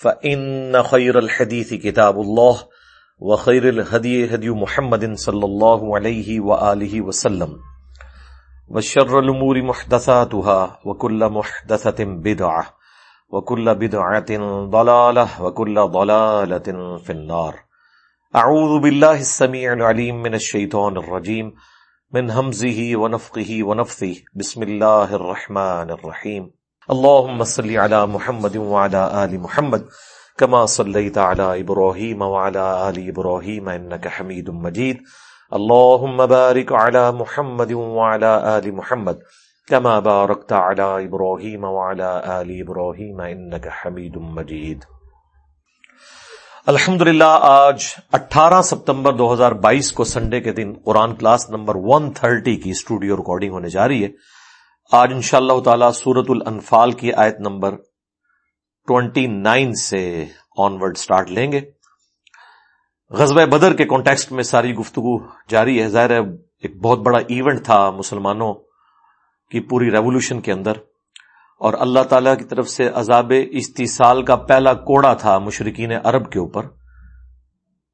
فإن خير الحديث كتاب الله وخير الهدي هدي محمد صلى الله عليه وآله وسلم وشر الأمور محدثاتها وكل محدثة بدعة وكل بدعة ضلالة وكل ضلالة في النار أعوذ بالله السميع العليم من الشيطان الرجيم من همزه ونفقه ونفثه بسم الله الرحمن الرحيم اللهم صل على محمد وعلى آل محمد كما صليت على إبراهيم وعلى آل إبراهيم إنك حميد مجيد. اللهم بارك على محمد وعلى آل محمد كما باركت على إبراهيم وعلى آل إبراهيم إنك حميد مجيد. الحمد للہ آج اٹھارہ ستمبر دو ہزار بائیس کو سنڈے کے دن Quran class number one thirty کی اسٹوڈیو ریکارڈنگ ہونے جا رہی ہے۔ آج ان شاء اللہ تعالی سورت الانفال کی آیت نمبر ٹوینٹی نائن سے آن ورڈ اسٹارٹ لیں گے۔ غزب بدر کے کانٹیکسٹ میں ساری گفتگو جاری ہے۔ ظاہر ہے ایک بہت بڑا ایونٹ تھا مسلمانوں کی پوری ریولیوشن کے اندر۔ اور اللہ تعالی کی طرف سے عذاب استیصال کا پہلا کوڑا تھا مشرقین عرب کے اوپر۔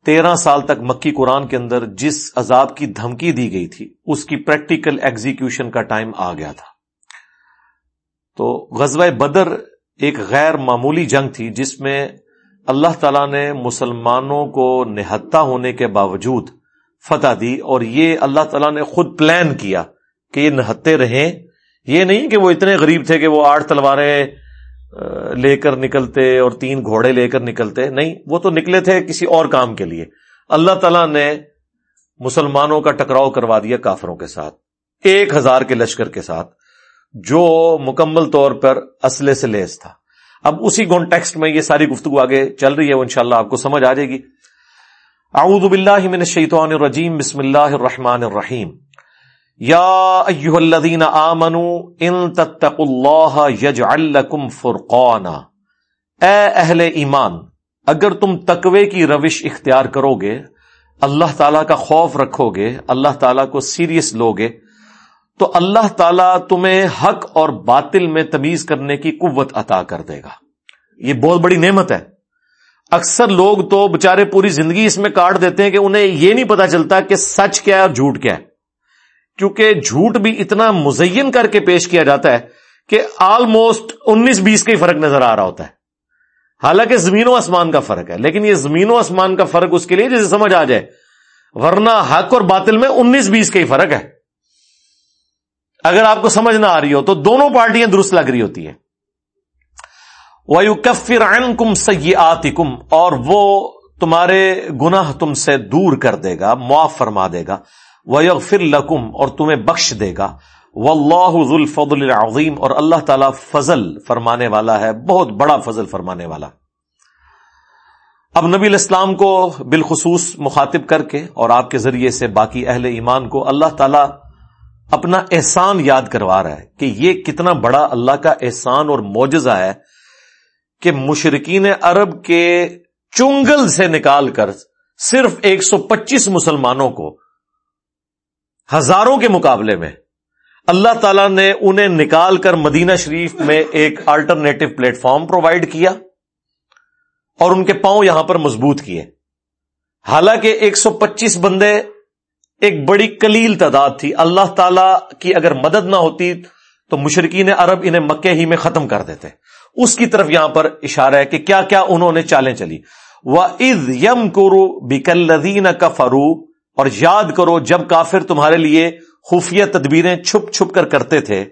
تیرہ سال تک مکی قرآن کے اندر جس عذاب کی دھمکی دی گئی تھی، اس کی پریکٹیکل ایگزیکیوشن کا ٹائم آ گیا تھا۔ تو غزوہ بدر ایک غیر معمولی جنگ تھی جس میں اللہ تعالی نے مسلمانوں کو نہتا ہونے کے باوجود فتح دی اور یہ اللہ تعالیٰ نے خود پلان کیا کہ یہ نہتے رہیں۔ یہ نہیں کہ وہ اتنے غریب تھے کہ وہ آٹھ تلواریں لے کر نکلتے اور تین گھوڑے لے کر نکلتے۔ نہیں، وہ تو نکلے تھے کسی اور کام کے لیے۔ اللہ تعالیٰ نے مسلمانوں کا ٹکراؤ کروا دیا کافروں کے ساتھ، ایک ہزار کے لشکر کے ساتھ۔ جو مکمل طور پر اسلحے سے لیس تھا۔ اب اسی کانٹیکسٹ میں یہ ساری گفتگو آگے چل رہی ہے، وہ انشاءاللہ آپ کو سمجھ آ جائے گی۔ اعوذ باللہ من الشیطان الرجیم، بسم اللہ الرحمن الرحیم۔ یا ایوہ الذین آمنوا ان تتقوا اللہ یجعل لکم فرقانا۔ اے اہل ایمان، اگر تم تقوی کی روش اختیار کرو گے اللہ تعالی کا خوف رکھو گے اللہ تعالی کو سیریس لوگے تو اللہ تعالیٰ تمہیں حق اور باطل میں تمیز کرنے کی قوت عطا کر دے گا۔ یہ بہت بڑی نعمت ہے۔ اکثر لوگ تو بےچارے پوری زندگی اس میں کاٹ دیتے ہیں کہ انہیں یہ نہیں پتا چلتا کہ سچ کیا ہے اور جھوٹ کیا ہے۔ کیونکہ جھوٹ بھی اتنا مزین کر کے پیش کیا جاتا ہے کہ آلموسٹ انیس بیس کا ہی فرق نظر آ رہا ہوتا ہے۔ حالانکہ زمین و آسمان کا فرق ہے، لیکن یہ زمین و آسمان کا فرق اس کے لیے جسے سمجھ آ جائے۔ ورنہ حق اور باطل میں انیس بیس کا ہی فرق ہے۔ اگر آپ کو سمجھ نہ آ رہی ہو تو دونوں پارٹیاں درست لگ رہی ہوتی ہیں۔ وایو کفر کم سی کم اور وہ تمہارے گناہ تم سے دور کر دے گا، معاف فرما دے گا۔ وہ فر لکم اور تمہیں بخش دے گا۔ و اللہ الفضل العظیم اور اللہ تعالی فضل فرمانے والا ہے، بہت بڑا فضل فرمانے والا۔ اب نبی الاسلام کو بالخصوص مخاطب کر کے اور آپ کے ذریعے سے باقی اہل ایمان کو اللہ تعالی اپنا احسان یاد کروا رہا ہے کہ یہ کتنا بڑا اللہ کا احسان اور معجزہ ہے کہ مشرقین عرب کے چنگل سے نکال کر صرف ایک سو پچیس مسلمانوں کو ہزاروں کے مقابلے میں اللہ تعالی نے انہیں نکال کر مدینہ شریف میں ایک آلٹرنیٹو پلیٹ فارم پرووائڈ کیا اور ان کے پاؤں یہاں پر مضبوط کیے۔ حالانکہ ایک سو پچیس بندے ایک بڑی کلیل تعداد تھی۔ اللہ تعالی کی اگر مدد نہ ہوتی تو مشرقین عرب انہیں مکے ہی میں ختم کر دیتے۔ اس کی طرف یہاں پر اشارہ ہے کہ کیا کیا انہوں نے چالیں چلی۔ وہ از یم کرو بیکلین کا فرو اور یاد کرو جب کافر تمہارے لیے خفیہ تدبیریں چھپ چھپ کر کرتے تھے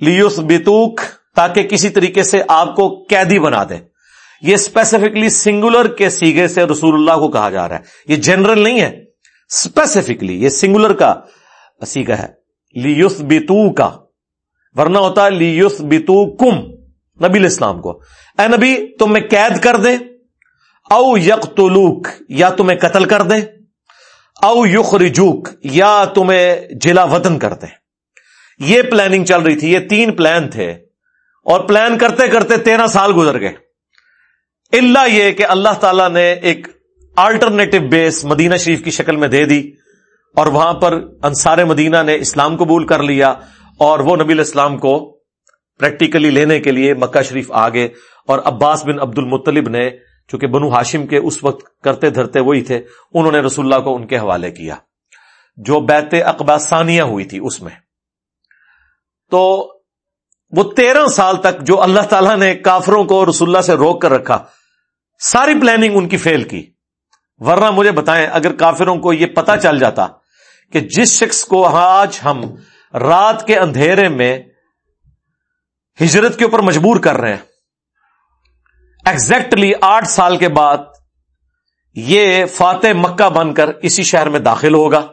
لیوس بیتوک تاکہ کسی طریقے سے آپ کو قیدی بنا دیں۔ یہ اسپیسیفکلی سنگولر کے سیگے سے رسول اللہ کو کہا جا رہا ہے۔ یہ جنرل نہیں ہے۔ اسپیسیفکلی یہ سنگولر کا سیگا ہے. لیوس بیتو کا ورنہ ہوتا ہے لیوس بیتو کم نبی الاسلام کو. اے نبی، تم میں قید کر دیں. او یک یا تمہیں قتل کر دیں. او یخ رجوک یا تمہیں جلا وطن کر دیں. یہ پلاننگ چل رہی تھی، یہ تین پلان تھے. اور پلان کرتے کرتے تیرہ سال گزر گئے. اللہ یہ کہ اللہ تعالی نے ایک آلٹرنیٹو بیس مدینہ شریف کی شکل میں دے دی اور وہاں پر انصار مدینہ نے اسلام قبول کر لیا اور وہ نبی الاسلام کو پریکٹیکلی لینے کے لیے مکہ شریف آگے اور عباس بن عبد المطلب نے، چونکہ بنو ہاشم کے اس وقت کرتے دھرتے وہی تھے، انہوں نے رسول اللہ کو ان کے حوالے کیا، جو بیت اقباسانیہ ہوئی تھی اس میں۔ تو وہ تیرہ سال تک جو اللہ تعالیٰ نے کافروں کو رسول اللہ سے روک کر رکھا، ساری پلاننگ ان کی فیل کی۔ ورنہ مجھے بتائیں، اگر کافروں کو یہ پتا چل جاتا کہ جس شخص کو آج ہم رات کے اندھیرے میں ہجرت کے اوپر مجبور کر رہے ہیں ایگزیکٹلی آٹھ سال کے بعد یہ فاتح مکہ بن کر اسی شہر میں داخل ہوگا۔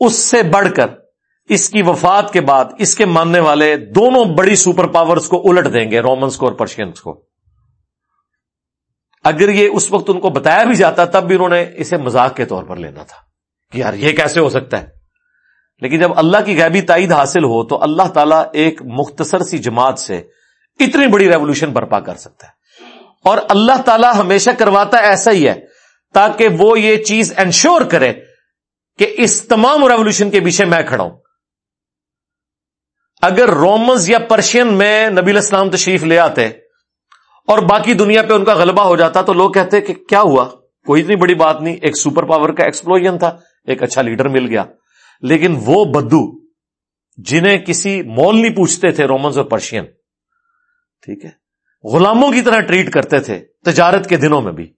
اس سے بڑھ کر اس کی وفات کے بعد اس کے ماننے والے دونوں بڑی سپر پاورز کو الٹ دیں گے رومنس کو اور پرشینس کو۔ اگر یہ اس وقت ان کو بتایا بھی جاتا تب بھی انہوں نے اسے مزاق کے طور پر لینا تھا کہ یار یہ کیسے ہو سکتا ہے۔ لیکن جب اللہ کی غیبی تائید حاصل ہو تو اللہ تعالیٰ ایک مختصر سی جماعت سے اتنی بڑی ریولوشن برپا کر سکتا ہے۔ اور اللہ تعالیٰ ہمیشہ کرواتا ایسا ہی ہے تاکہ وہ یہ چیز انشور کرے کہ اس تمام ریولوشن کے پیچھے میں کھڑا ہوں۔ اگر رومنز یا پرشین میں نبی الاسلام تشریف لے آتے اور باقی دنیا پہ ان کا غلبہ ہو جاتا تو لوگ کہتے کہ کیا ہوا؟ کوئی اتنی بڑی بات نہیں، ایک سپر پاور کا ایکسپلوژن تھا، ایک اچھا لیڈر مل گیا۔ لیکن وہ بدو، جنہیں کسی مول نہیں پوچھتے تھے رومنز اور پرشین ٹھیک ہے، غلاموں کی طرح ٹریٹ کرتے تھے، تجارت کے دنوں میں بھی۔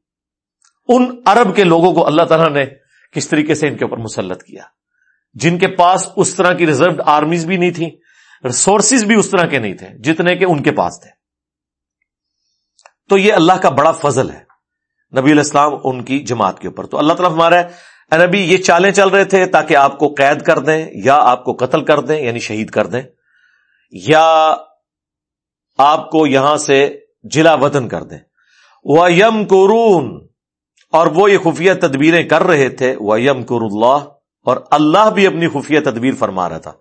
ان عرب کے لوگوں کو اللہ تعالیٰ نے کس طریقے سے ان کے اوپر مسلط کیا؟ جن کے پاس اس طرح کی ریزروڈ آرمیز بھی نہیں تھی ریسورسز بھی اس طرح کے نہیں تھے، جتنے کہ ان کے پاس تھے۔ تو یہ اللہ کا بڑا فضل ہے۔ نبی علیہ السلام ان کی جماعت کے اوپر۔ تو اللہ تعالیٰ ہمارا اے نبی، یہ چالیں چل رہے تھے تاکہ آپ کو قید کر دیں یا آپ کو قتل کر دیں یعنی شہید کر دیں۔ یا آپ کو یہاں سے جلا وطن کر دیں۔ وہ یم قرون اور وہ یہ خفیہ تدبیریں کر رہے تھے۔ وہ یم اللہ اور اللہ بھی اپنی خفیہ تدبیر فرما رہا تھا۔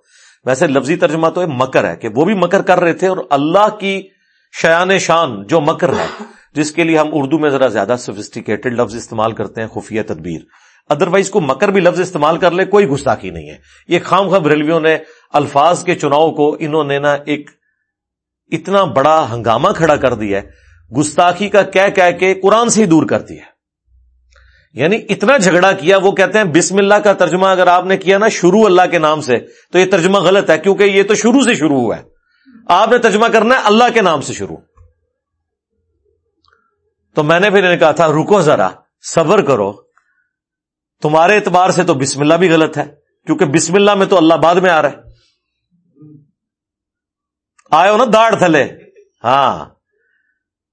ویسے لفظی ترجمہ تو مکر ہے کہ وہ بھی مکر کر رہے تھے اور اللہ کی شیان شان جو مکر ہے، جس کے لیے ہم اردو میں ذرا زیادہ سوفسٹیکیٹڈ لفظ استعمال کرتے ہیں، خفیہ تدبیر۔ ادروائز کو مکر بھی لفظ استعمال کر لے، کوئی گستاخی نہیں ہے۔ یہ خام خب ریلویوں نے الفاظ کے چناؤ کو انہوں نے نا ایک اتنا بڑا ہنگامہ کھڑا کر دیا ہے۔ گستاخی کا کہہ کہہ کے قرآن سے ہی دور کر دیا یعنی اتنا جھگڑا کیا، وہ کہتے ہیں بسم اللہ کا ترجمہ اگر آپ نے کیا نا شروع اللہ کے نام سے، تو یہ ترجمہ غلط ہے، کیونکہ یہ تو شروع سے شروع ہوا ہے۔ آپ نے ترجمہ کرنا ہے اللہ کے نام سے شروع۔ تو میں نے پھر انہیں کہا تھا، رکو ذرا، صبر کرو۔ تمہارے اعتبار سے تو بسم اللہ بھی غلط ہے، کیونکہ بسم اللہ میں تو اللہ بعد میں آ رہا ہے۔ آئے ہو نا داڑ تھلے۔ ہاں۔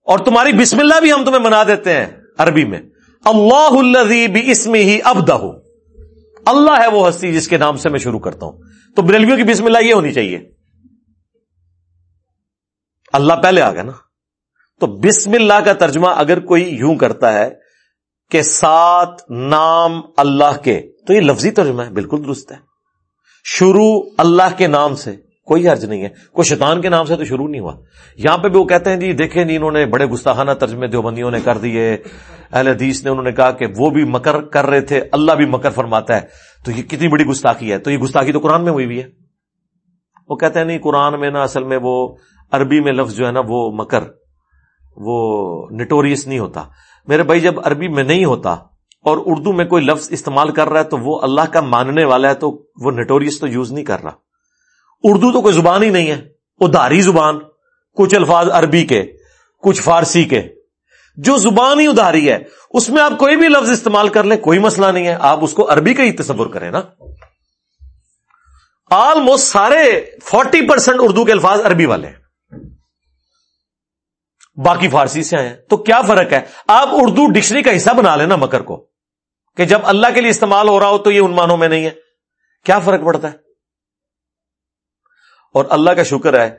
اور تمہاری بسم اللہ بھی ہم تمہیں منا دیتے ہیں عربی میں۔ اللہ بھی اس میں ہی اب اللہ ہے وہ ہستی جس کے نام سے میں شروع کرتا ہوں۔ تو بریلویوں کی بسم اللہ یہ ہونی چاہیے۔ اللہ پہلے آ گیا نا۔ تو بسم اللہ کا ترجمہ اگر کوئی یوں کرتا ہے کہ سات نام اللہ کے، تو یہ لفظی ترجمہ ہے، بالکل درست ہے۔ شروع اللہ کے نام سے، کوئی حرج نہیں ہے۔ کوئی شیطان کے نام سے تو شروع نہیں ہوا۔ یہاں پہ بھی وہ کہتے ہیں جی دیکھیں جی انہوں نے بڑے گستاخانہ ترجمے دیوبندیوں نے کر دیے۔ اہل حدیث نے انہوں نے کہا کہ وہ بھی مکر کر رہے تھے، اللہ بھی مکر فرماتا ہے۔ تو یہ کتنی بڑی گستاخی ہے۔ تو یہ گستاخی تو قرآن میں ہوئی بھی ہے۔ وہ کہتے ہیں، نہیں، قرآن میں نا اصل میں وہ عربی میں لفظ جو ہے نا وہ مکر، وہ نٹوریس نہیں ہوتا۔ میرے بھائی، جب عربی میں نہیں ہوتا اور اردو میں کوئی لفظ استعمال کر رہا ہے تو وہ اللہ کا ماننے والا ہے تو وہ نٹوریس تو یوز نہیں کر رہا۔ اردو تو کوئی زبان ہی نہیں ہے اداری زبان، کچھ الفاظ عربی کے، کچھ فارسی کے۔ جو زبان ہی اداری ہے، اس میں آپ کوئی بھی لفظ استعمال کر لیں، کوئی مسئلہ نہیں ہے۔ آپ اس کو عربی کا ہی تصور کریں نا۔ آلموسٹ سارے فورٹی پرسینٹ اردو کے الفاظ عربی والے ہیں۔ باقی فارسی سے آئے ہیں۔ تو کیا فرق ہے؟ آپ اردو ڈکشنری کا حصہ بنا لینا مکر کو، کہ جب اللہ کے لیے استعمال ہو رہا ہو تو یہ ان مانوں میں نہیں ہے۔ کیا فرق پڑتا ہے؟ اور اللہ کا شکر ہے،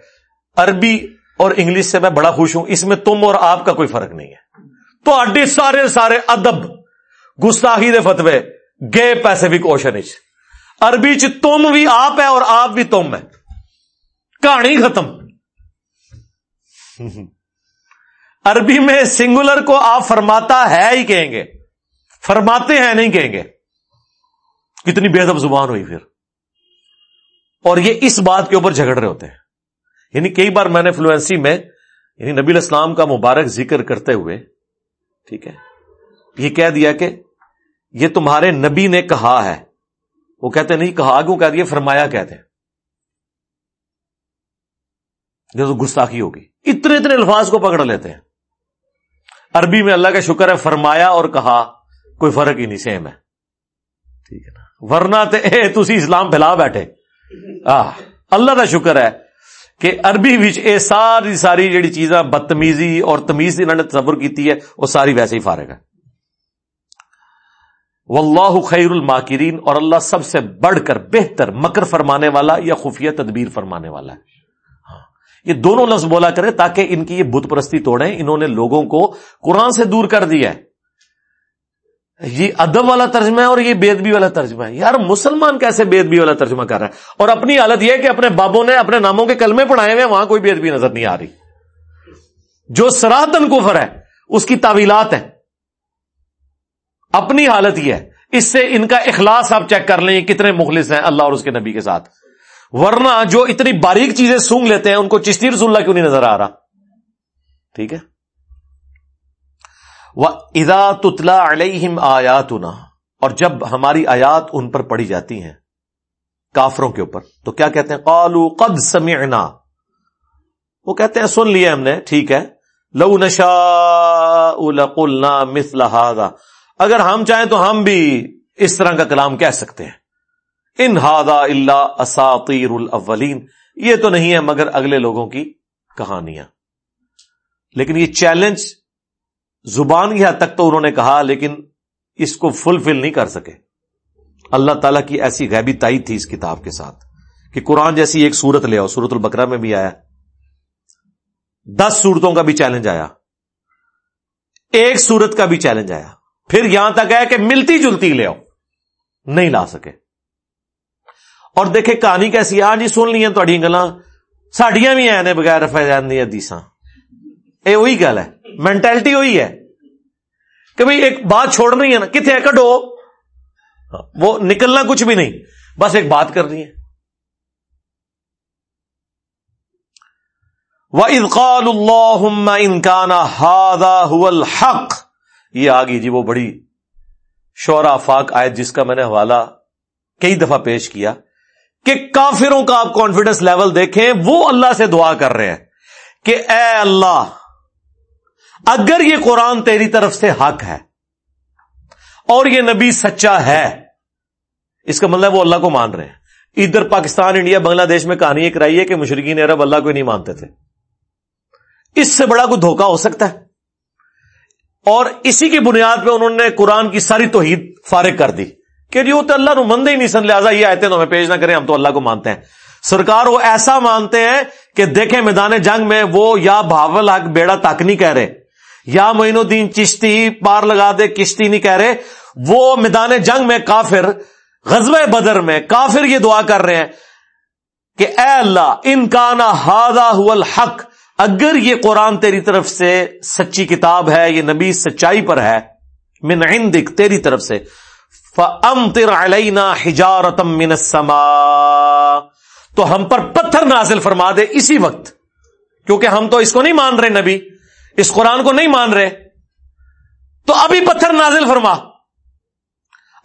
عربی اور انگلش سے میں بڑا خوش ہوں، اس میں تم اور آپ کا کوئی فرق نہیں ہے۔ تو اڈی سارے سارے ادب، گستاخی دے فتوے گے پیسفک اوشن عربی چ تم بھی آپ ہے اور آپ بھی تم ہے۔ کہانی ختم۔ عربی میں سنگولر کو آپ فرماتا ہے ہی کہیں گے۔ فرماتے ہیں نہیں کہیں گے۔ کتنی بے ادب زبان ہوئی پھر۔ اور یہ اس بات کے اوپر جھگڑ رہے ہوتے ہیں۔ یعنی کئی بار میں نے فلوئنسی میں یعنی نبی الاسلام کا مبارک ذکر کرتے ہوئے، ٹھیک ہے، یہ کہہ دیا کہ یہ تمہارے نبی نے کہا ہے۔ وہ کہتے نہیں، کہا کیوں؟ کہہ دیا، فرمایا کہتے ہیں۔ یہ تو گستاخی ہوگی۔ اتنے اتنے الفاظ کو پکڑ لیتے ہیں۔ عربی میں اللہ کا شکر ہے، فرمایا اور کہا، کوئی فرق ہی نہیں سیم ہے۔ ٹھیک ہے نا۔ ورنہ تھی اسلام پھیلا بیٹھے۔ اللہ کا شکر ہے کہ عربی اے ساری ساری جڑی چیزاں بدتمیزی اور تمیز انہوں نے تصور کی ہے، وہ ساری ویسے ہی فارغ ہے۔ واللہ خیر الماکرین اور اللہ سب سے بڑھ کر بہتر مکر فرمانے والا یا خفیہ تدبیر فرمانے والا ہے۔ یہ دونوں لفظ بولا کرے تاکہ ان کی یہ بت پرستی توڑیں۔ انہوں نے لوگوں کو قرآن سے دور کر دیا ہے۔ یہ ادب والا ترجمہ ہے اور یہ بےدبی والا ترجمہ ہے۔ یار مسلمان کیسے بےدبی والا ترجمہ کر رہا ہے؟ اور اپنی حالت یہ کہ اپنے بابوں نے اپنے ناموں کے کلمے پڑھائے ہوئے وہاں کوئی بےدبی نظر نہیں آ رہی۔ جو سراتن کفر ہے، اس کی تعویلات ہیں۔ اپنی حالت یہ ہے۔ اس سے ان کا اخلاص آپ چیک کر لیں کتنے مخلص ہیں اللہ اور اس کے نبی کے ساتھ۔ ورنہ جو اتنی باریک چیزیں سونگ لیتے ہیں، ان کو چشتی رسول اللہ کیوں نہیں نظر آ رہا؟ ٹھیک ہے؟ وہ ادا تتلا علیہم آیات اور جب ہماری آیات ان پر پڑھی جاتی ہیں کافروں کے اوپر، تو کیا کہتے ہیں؟ قالو قد سمعنا۔ وہ کہتے ہیں، سن لیا ہم نے، ٹھیک ہے۔ لو نشا لقلنا مثل هذا۔ اگر ہم چاہیں تو ہم بھی اس طرح کا کلام کہہ سکتے ہیں۔ ان ہادا اللہ اساطیر الاولین یہ تو نہیں ہے مگر اگلے لوگوں کی کہانیاں۔ لیکن یہ چیلنج زبان کی حد تک تو انہوں نے کہا، لیکن اس کو فلفل نہیں کر سکے۔ اللہ تعالیٰ کی ایسی غیبی تائی تھی اس کتاب کے ساتھ کہ قرآن جیسی ایک سورت لے آؤ، سورت البکرا میں بھی آیا۔ دس صورتوں کا بھی چیلنج آیا۔ ایک سورت کا بھی چیلنج آیا۔ پھر یہاں تک ہے کہ ملتی جلتی لے آؤ۔ نہیں لا سکے۔ اور دیکھے کہانی کیسی ہاں جی سن لی تھوڑی گلا ساڈیاں بھی ہیں بغیر فیضان دیساں یہ وہی گل ہے۔ مینٹلٹی وہی ہے۔ کہ بھئی ایک بات چھوڑ رہی ہے نا کتنے کڈو۔ وہ نکلنا کچھ بھی نہیں۔ بس ایک بات کر رہی ہے۔ وَإِذْ اللَّهُمَّ إِنْ كَانَ هَذَا هُوَ الْحَقِّ۔ یہ آ گئی جی وہ بڑی شورا فاق آیت جس کا میں نے حوالہ کئی دفعہ پیش کیا۔ کہ کافروں کا آپ کانفیڈنس لیول دیکھیں، وہ اللہ سے دعا کر رہے ہیں کہ اے اللہ، اگر یہ قرآن تیری طرف سے حق ہے اور یہ نبی سچا ہے، اس کا مطلب وہ اللہ کو مان رہے ہیں۔ ادھر پاکستان، انڈیا، بنگلہ دیش میں کہانی ایک رہی ہے کہ مشرقین عرب اللہ کو نہیں مانتے تھے۔ اس سے بڑا کوئی دھوکہ ہو سکتا ہے؟ اور اسی کی بنیاد پہ انہوں نے قرآن کی ساری توحید فارغ کر دی۔ کہ جو تو اللہ نو مندے ہی نہیں سن، لہٰذا یہ آئے تو ہمیں پیش نہ کریں، ہم تو اللہ کو مانتے ہیں۔ سرکار وہ ایسا مانتے ہیں کہ دیکھیں میدان جنگ میں وہ یا بھاول حق بیڑا تک نہیں کہہ رہے، یا معین الدین چشتی پار لگا دے، کشتی نہیں کہہ رہے۔ وہ میدان جنگ میں کافر غزب بدر میں کافر یہ دعا کر رہے ہیں کہ اے اللہ، ان کا نا ہادا الحق، اگر یہ قرآن تیری طرف سے سچی کتاب ہے، یہ نبی سچائی پر ہے، من عندک تیری طرف سے۔ فَأَمْتِرْ عَلَيْنَا حِجَارَةً مِّنَ السَّمَاءِ تو ہم پر پتھر نازل فرما دے اسی وقت، کیونکہ ہم تو اس کو نہیں مان رہے نبی، اس قرآن کو نہیں مان رہے۔ تو ابھی پتھر نازل فرما۔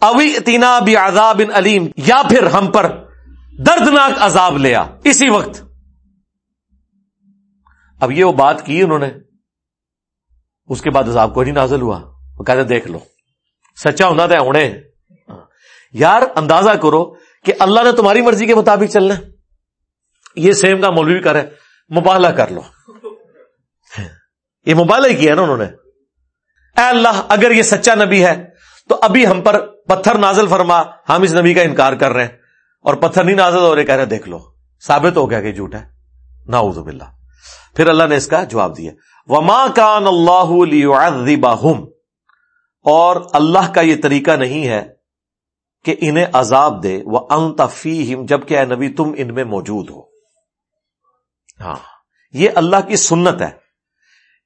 ابھی تینا بھی عذاب علیم، یا پھر ہم پر دردناک عذاب لیا اسی وقت۔ اب یہ وہ بات کی انہوں نے۔ اس کے بعد عذاب کو نہیں نازل ہوا۔ وہ کہتے دیکھ لو۔ سچا ہونا تھا ہونے۔ یار اندازہ کرو کہ اللہ نے تمہاری مرضی کے مطابق چلنا یہ سیم کا مولوی کرے مبالہ کر لو۔ یہ مبالہ ہی کیا نا انہوں نے۔ اے اللہ، اگر یہ سچا نبی ہے، تو ابھی ہم پر پتھر نازل فرما۔ ہم اس نبی کا انکار کر رہے ہیں۔ اور پتھر نہیں نازل ہو رہے، کہہ رہے دیکھ لو۔ ثابت ہو گیا کہ جھوٹ ہے۔ نہ باللہ۔ پھر اللہ نے اس کا جواب دیا۔ وما کان اللہ اور اللہ کا یہ طریقہ نہیں ہے کہ انہیں عذاب دے وہ انتفیم جبکہ اے نبی تم ان میں موجود ہو۔ ہاں یہ اللہ کی سنت ہے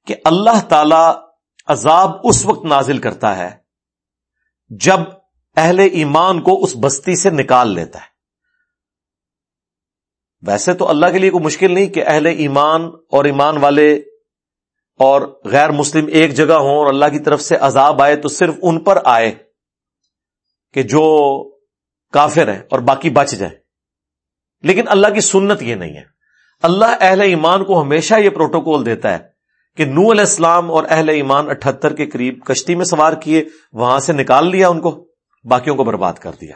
کہ اللہ تعالی عذاب اس وقت نازل کرتا ہے جب اہل ایمان کو اس بستی سے نکال لیتا ہے۔ ویسے تو اللہ کے لیے کوئی مشکل نہیں کہ اہل ایمان اور ایمان والے اور غیر مسلم ایک جگہ ہوں اور اللہ کی طرف سے عذاب آئے تو صرف ان پر آئے۔ کہ جو کافر ہیں اور باقی بچ جائیں۔ لیکن اللہ کی سنت یہ نہیں ہے۔ اللہ اہل ایمان کو ہمیشہ یہ پروٹوکول دیتا ہے کہ نو علیہ السلام اور اہل ایمان اٹھہتر کے قریب کشتی میں سوار کیے، وہاں سے نکال لیا ان کو، باقیوں کو برباد کر دیا۔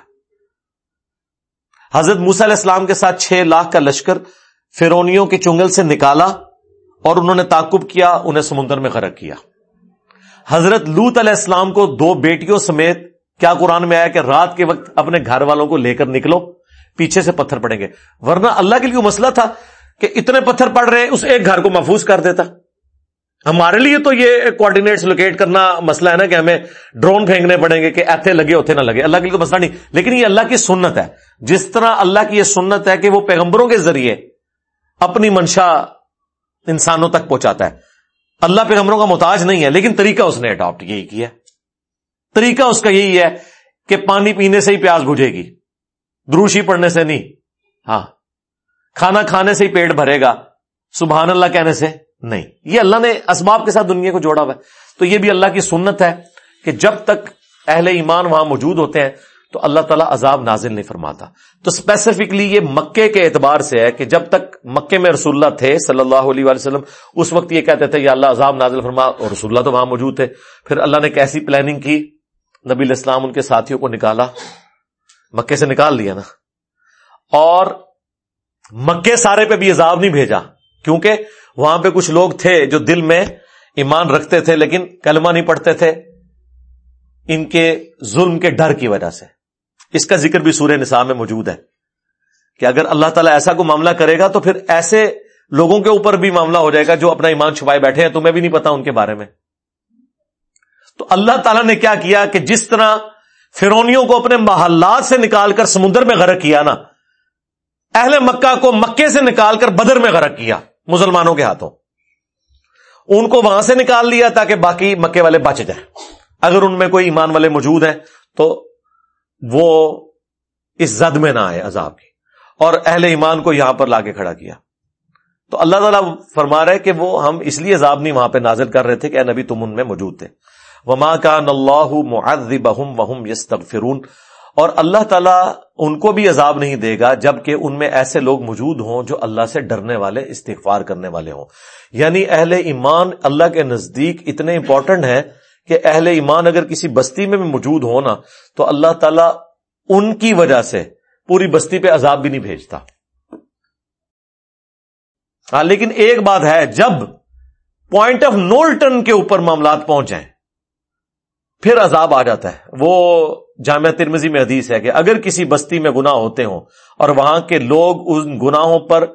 حضرت موسیٰ علیہ السلام کے ساتھ چھ لاکھ کا لشکر فیرونیوں کے چنگل سے نکالا اور انہوں نے تعقب کیا، انہیں سمندر میں غرق کیا۔ حضرت لوت علیہ السلام کو دو بیٹیوں سمیت کیا قرآن میں آیا کہ رات کے وقت اپنے گھر والوں کو لے کر نکلو؟ پیچھے سے پتھر پڑیں گے۔ ورنہ اللہ کے لیے مسئلہ تھا کہ اتنے پتھر پڑ رہے ہیں، اس ایک گھر کو محفوظ کر دیتا۔ ہمارے لیے تو یہ کوآڈینیٹس لوکیٹ کرنا مسئلہ ہے نا کہ ہمیں ڈرون پھینکنے پڑیں گے کہ ایتھے لگے ہوتے نہ لگے۔ اللہ کے لیے تو مسئلہ نہیں۔ لیکن یہ اللہ کی سنت ہے۔ جس طرح اللہ کی یہ سنت ہے کہ وہ پیغمبروں کے ذریعے اپنی منشا انسانوں تک پہنچاتا ہے۔ اللہ پیغمبروں کا محتاج نہیں ہے، لیکن طریقہ اس نے اڈاپٹ یہی کیا۔ طریقہ اس کا یہی ہے کہ پانی پینے سے ہی پیاس بجھے گی۔ دروشی پڑنے سے نہیں۔ ہاں۔ کھانا کھانے سے ہی پیٹ بھرے گا۔ سبحان اللہ کہنے سے نہیں۔ یہ اللہ نے اسباب کے ساتھ دنیا کو جوڑا ہوا ہے۔ تو یہ بھی اللہ کی سنت ہے کہ جب تک اہل ایمان وہاں موجود ہوتے ہیں، تو اللہ تعالیٰ عذاب نازل نہیں فرماتا۔ تو اسپیسیفکلی یہ مکے کے اعتبار سے ہے کہ جب تک مکے میں رسول اللہ تھے صلی اللہ علیہ وسلم، اس وقت یہ کہتے تھے، یا اللہ عذاب نازل فرما، اور رسول اللہ تو وہاں موجود تھے۔ پھر اللہ نے کیسی پلاننگ کی؟ نبی الاسلام ان کے ساتھیوں کو نکالا۔ مکے سے نکال لیا نا۔ اور مکے سارے پہ بھی عذاب نہیں بھیجا۔ کیونکہ وہاں پہ کچھ لوگ تھے جو دل میں ایمان رکھتے تھے لیکن کلمہ نہیں پڑھتے تھے۔ ان کے ظلم کے ڈر کی وجہ سے۔ اس کا ذکر بھی سورہ نساء میں موجود ہے۔ کہ اگر اللہ تعالیٰ ایسا کو معاملہ کرے گا تو پھر ایسے لوگوں کے اوپر بھی معاملہ ہو جائے گا جو اپنا ایمان چھپائے بیٹھے ہیں۔ تمہیں بھی نہیں پتا ان کے بارے میں۔ تو اللہ تعالیٰ نے کیا کیا کہ جس طرح فرونیوں کو اپنے محلات سے نکال کر سمندر میں غرق کیا نا، اہل مکہ کو مکے سے نکال کر بدر میں غرق کیا مسلمانوں کے ہاتھوں۔ ان کو وہاں سے نکال لیا تاکہ باقی مکے والے بچ جائیں۔ اگر ان میں کوئی ایمان والے موجود ہیں تو وہ اس زد میں نہ آئے عذاب کی۔ اور اہل ایمان کو یہاں پر لا کے کھڑا کیا۔ تو اللہ تعالیٰ فرما رہے کہ وہ ہم اس لیے عذاب نہیں وہاں پہ نازل کر رہے تھے کہ اے نبی تم ان میں موجود تھے۔ وما کا نلہ معذبہم وہم یستغفرون۔ اور اللہ تعالیٰ ان کو بھی عذاب نہیں دے گا جبکہ ان میں ایسے لوگ موجود ہوں جو اللہ سے ڈرنے والے، استغفار کرنے والے ہوں۔ یعنی اہل ایمان اللہ کے نزدیک اتنے امپورٹنٹ ہیں کہ اہل ایمان اگر کسی بستی میں بھی موجود ہو نا، تو اللہ تعالیٰ ان کی وجہ سے پوری بستی پہ عذاب بھی نہیں بھیجتا۔ ہاں لیکن ایک بات ہے، جب پوائنٹ آف نولٹن کے اوپر معاملات پہنچ جائیں پھر عذاب آ جاتا ہے۔ وہ جامعہ ترمزی میں حدیث ہے کہ اگر کسی بستی میں گنا ہوتے ہوں اور وہاں کے لوگ ان گناہوں پر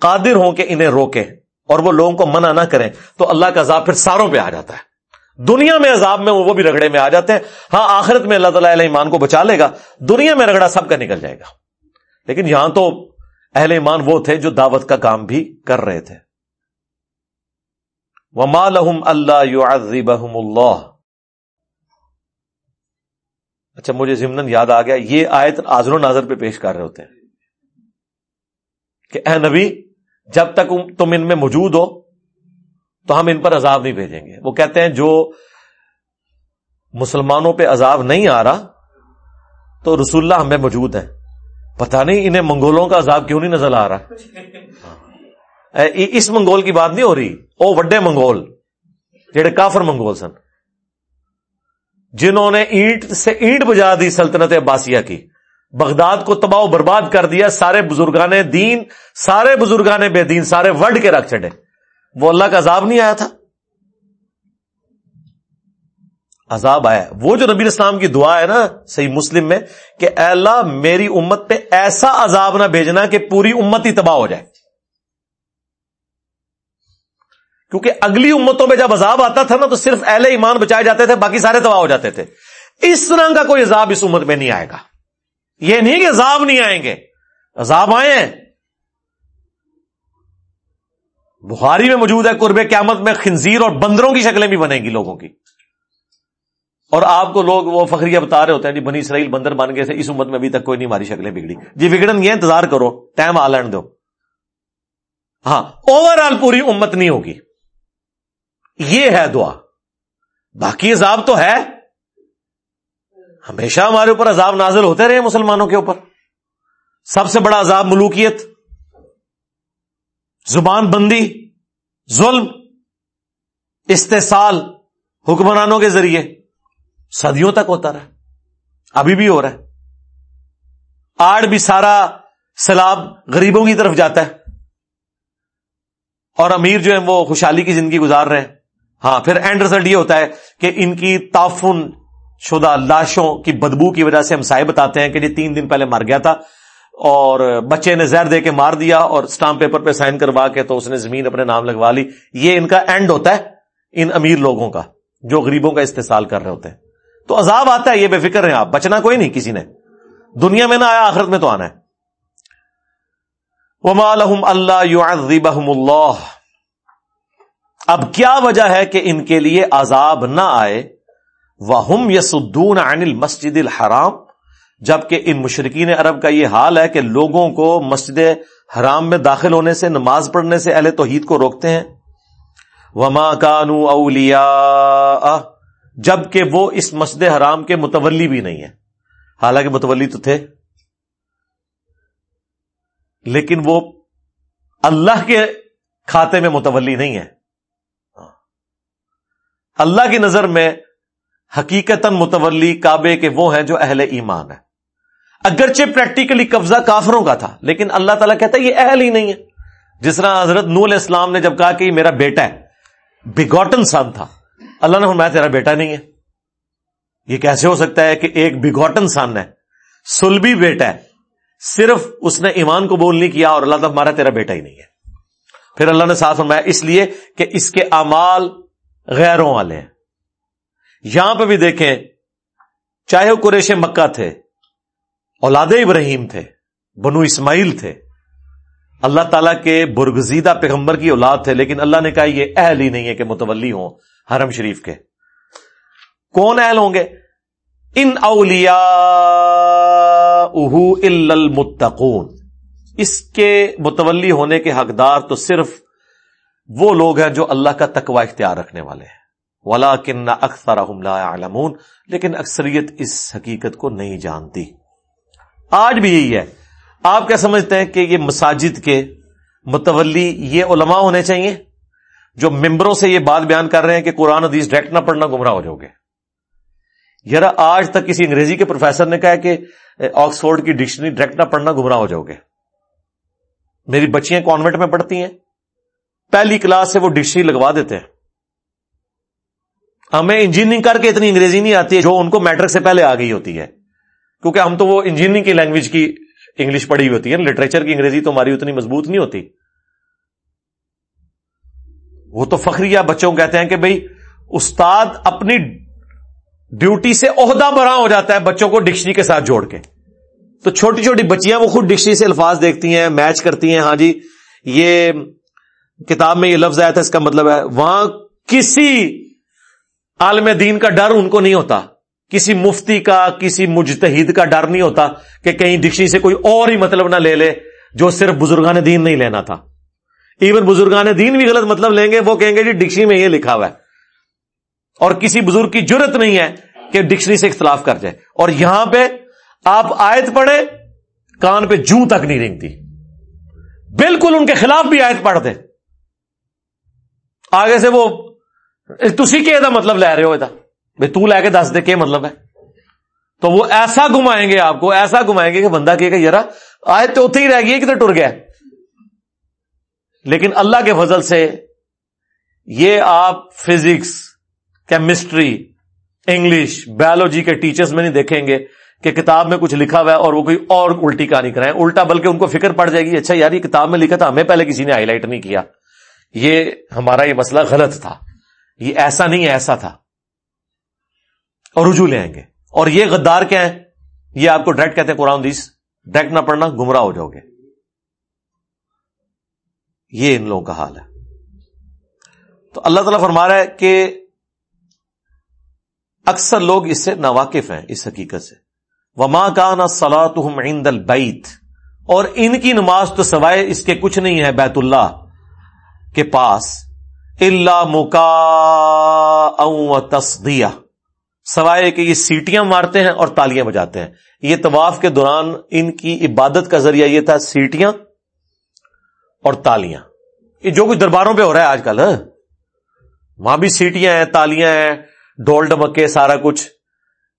قادر ہوں کہ انہیں روکیں اور وہ لوگوں کو منع نہ کریں، تو اللہ کا عذاب پھر ساروں پہ آ جاتا ہے۔ دنیا میں عذاب میں وہ بھی رگڑے میں آ جاتے ہیں۔ ہاں آخرت میں اللہ تعالیٰ علیہ ایمان کو بچا لے گا، دنیا میں رگڑا سب کا نکل جائے گا۔ لیکن یہاں تو اہل ایمان وہ تھے جو دعوت کا کام بھی کر رہے تھے۔ وما لہم اللہ اللہ اچھا مجھے ضمن یاد آ گیا، یہ آیت آزر و ناظر پہ پیش کر رہے ہوتے ہیں کہ اے نبی، جب تک تم ان میں موجود ہو، تو ہم ان پر عذاب نہیں بھیجیں گے۔ وہ کہتے ہیں، جو مسلمانوں پہ عذاب نہیں آ رہا، تو رسول اللہ ہمیں موجود ہے پتہ نہیں انہیں منگولوں کا عذاب کیوں نہیں نظر آ رہا؟ اس منگول کی بات نہیں ہو رہی، او وڈے منگول جہے کافر منگول سن۔ جنہوں نے اینٹ سے اینٹ بجا دی سلطنت عباسیہ کی۔ بغداد کو تباہ و برباد کر دیا، سارے بزرگان دین، سارے بزرگان بے دین، سارے ورڈ کے رکھ چڑے وہ اللہ کا عذاب نہیں آیا تھا؟ عذاب آیا۔ وہ جو نبی اسلام کی دعا ہے نا، صحیح مسلم میں، کہ اے اللہ میری امت پہ ایسا عذاب نہ بھیجنا کہ پوری امت ہی تباہ ہو جائے۔ کیونکہ اگلی امتوں میں جب عذاب آتا تھا نا تو صرف اہل ایمان بچائے جاتے تھے، باقی سارے تباہ ہو جاتے تھے۔ اس طرح کا کوئی عذاب اس امت میں نہیں آئے گا۔ یہ نہیں کہ عذاب نہیں آئیں گے۔ عذاب آئے ہیں۔ بخاری میں موجود ہے، قرب قیامت میں خنزیر اور بندروں کی شکلیں بھی بنے گی لوگوں کی۔ اور آپ کو لوگ وہ فخریہ بتا رہے ہوتے ہیں جی بنی اسرائیل بندر بن گئے تھے، اس امت میں ابھی تک کوئی نہیں، ہماری شکلیں بگڑی۔ جی بگڑن یہ انتظار کرو، ٹائم آلینڈ دو۔ ہاں اوور آل پوری امت نہیں ہوگی۔ یہ ہے دعا۔ باقی عذاب تو ہے۔ ہمیشہ ہمارے اوپر عذاب نازل ہوتے رہے مسلمانوں کے اوپر۔ سب سے بڑا عذاب ملوکیت۔ زبان بندی، ظلم، استحصال حکمرانوں کے ذریعے صدیوں تک ہوتا رہا۔ ابھی بھی ہو رہا ہے۔ آڑ بھی سارا سیلاب غریبوں کی طرف جاتا ہے۔ اور امیر جو ہے وہ خوشحالی کی زندگی گزار رہے ہیں۔ ہاں پھر اینڈ رزلٹ یہ ہوتا ہے کہ ان کی تعفن شدہ لاشوں کی بدبو کی وجہ سے ہم سائے بتاتے ہیں کہ یہ تین دن پہلے مر گیا تھا اور بچے نے زہر دے کے مار دیا اور اسٹامپ پیپر پہ سائن کروا کے تو اس نے زمین اپنے نام لگوا لی۔ یہ ان کا اینڈ ہوتا ہے ان امیر لوگوں کا جو غریبوں کا استحصال کر رہے ہوتے ہیں۔ تو عذاب آتا ہے، یہ بے فکر ہیں آپ۔ بچنا کوئی نہیں کسی نے۔ دنیا میں نہ آیا، آخرت میں تو آنا ہے۔ اللہ اللہ اب کیا وجہ ہے کہ ان کے لیے عذاب نہ آئے؟ وہ ہم یسدون عن المسجد الحرام۔ جبکہ ان مشرقین عرب کا یہ حال ہے کہ لوگوں کو مسجد حرام میں داخل ہونے سے، نماز پڑھنے سے اہل توحید کو روکتے ہیں۔ وما کانو اولیا جبکہ وہ اس مسجد حرام کے متولی بھی نہیں ہے حالانکہ متولی تو تھے۔ لیکن وہ اللہ کے کھاتے میں متولی نہیں ہے اللہ کی نظر میں حقیقت متولی کعبے کے وہ ہیں جو اہل ایمان ہے اگرچہ پریکٹیکلی قبضہ کافروں کا تھا، لیکن اللہ تعالیٰ کہتا ہے یہ اہل ہی نہیں ہے۔ جس طرح حضرت نور علیہ السلام نے جب کہا کہ یہ میرا بیٹا ہے بگوٹن سن تھا، اللہ نے فرمایا تیرا بیٹا نہیں ہے۔ یہ کیسے ہو سکتا ہے کہ ایک بگوٹن سن ہے، سلبی بیٹا ہے، صرف اس نے ایمان کو بول نہیں کیا اور اللہ تعالیٰ ہمارا تیرا بیٹا ہی نہیں ہے۔ پھر اللہ نے ساتھ فرمایا، اس لیے کہ اس کے امال غیروں والے ہیں۔ یہاں پہ بھی دیکھیں، چاہے وہ قریش مکہ تھے، اولاد ابراہیم تھے، بنو اسماعیل تھے۔ اللہ تعالیٰ کے برگزیدہ پیغمبر کی اولاد تھے، لیکن اللہ نے کہا یہ اہل ہی نہیں ہے کہ متولی ہوں، حرم شریف کے۔ کون اہل ہوں گے؟ ان اولیا المتقون۔ اس کے متولی ہونے کے حقدار تو صرف وہ لوگ ہیں جو اللہ کا تقوی اختیار رکھنے والے ہیں۔ ولا کن اکثر لیکن اکثریت اس حقیقت کو نہیں جانتی۔ آج بھی یہی ہے۔ آپ کیا سمجھتے ہیں کہ یہ مساجد کے متولی یہ علماء ہونے چاہیے؟ جو ممبروں سے یہ بات بیان کر رہے ہیں کہ قرآن حدیث ڈائریکٹ نہ پڑھنا گمراہ ہو جاؤ گے۔ یار آج تک کسی انگریزی کے پروفیسر نے کہا کہ آکسفورڈ کی ڈکشنری ڈائریکٹ نہ پڑھنا گمراہ ہو جاؤ گے۔ میری بچیاں کانوینٹ میں پڑھتی ہیں۔ پہلی کلاس سے وہ ڈکشنری لگوا دیتے ہیں۔ ہمیں انجینئرنگ کر کے اتنی انگریزی نہیں آتی ہے جو ان کو میٹرک سے پہلے آ گئی ہوتی ہے۔ کیونکہ ہم تو وہ انجینئرنگ کی لینگویج کی انگلش پڑھی ہوئی ہوتی ہے لٹریچر کی انگریزی تو ہماری اتنی مضبوط نہیں ہوتی۔ وہ تو فخریہ بچوں کہتے ہیں کہ بھائی استاد اپنی ڈیوٹی سے عہدہ برا ہو جاتا ہے بچوں کو ڈکشنری کے ساتھ جوڑ کے۔ تو چھوٹی چھوٹی بچیاں وہ خود ڈکشنری سے الفاظ دیکھتی ہیں، میچ کرتی ہیں ہاں جی یہ کتاب میں یہ لفظ آیا تھا، اس کا مطلب ہے، وہاں کسی عالم دین کا ڈر ان کو نہیں ہوتا۔ کسی مفتی کا، کسی مجتہد کا ڈر نہیں ہوتا کہ کہیں ڈکشنری سے کوئی اور ہی مطلب نہ لے لے جو صرف بزرگان دین نہیں لینا تھا۔ ایون بزرگان دین بھی غلط مطلب لیں گے، وہ کہیں گے جی ڈکشنری میں یہ لکھا ہوا ہے۔ اور کسی بزرگ کی ضرورت نہیں ہے کہ ڈکشنری سے اختلاف کر جائے۔ اور یہاں پہ آپ آیت پڑھے کان پہ جو تک نہیں رنگتی۔ بالکل ان کے خلاف بھی آیت پڑھ دے آگے سے وہ تھی کہ مطلب لے رہے ہو بھائی تو لے کے دس دے کہ مطلب ہے۔ تو وہ ایسا گمائیں گے آپ کو، ایسا گمائیں گے کہ بندہ کہ یار آئے تو اتنے ہی رہ گئی کتنے ٹر گیا۔ لیکن اللہ کے فضل سے یہ آپ فزکس، کیمسٹری، انگلش بایولوجی کے ٹیچرز میں نہیں دیکھیں گے کہ کتاب میں کچھ لکھا ہوا ہے اور وہ کوئی اور الٹی کہانی کرائیں۔ الٹا بلکہ ان کو فکر پڑ جائے گی اچھا یار، یہ کتاب میں لکھا تھا، ہمیں پہلے کسی نے ہائی لائٹ نہیں کیا۔ یہ ہمارا یہ مسئلہ غلط تھا۔ یہ ایسا نہیں ایسا تھا۔ اور رجوع لے آئیں گے۔ اور یہ غدار کیا ہے یہ آپ کو ڈائریکٹ کہتے ہیں قرآن دیس ڈائریکٹ نہ پڑھنا، گمراہ ہو جاؤ گے۔ یہ ان لوگوں کا حال ہے۔ تو اللہ تعالیٰ فرما رہا ہے کہ اکثر لوگ اس سے ناواقف ہیں، اس حقیقت سے۔ وما کا نہ سلاۃ عند البیت اور ان کی نماز تو سوائے اس کے کچھ نہیں ہے، بیت اللہ۔ کے پاس اللہ مکا او تصدیہ سوائے کہ یہ سیٹیاں مارتے ہیں اور تالیاں بجاتے ہیں۔ یہ طواف کے دوران ان کی عبادت کا ذریعہ یہ تھا سیٹیاں اور تالیاں۔ یہ جو کچھ درباروں پہ ہو رہا ہے آج کل ہاں؟ وہاں بھی سیٹیاں ہیں، تالیاں ہیں ڈول ڈمکے سارا کچھ۔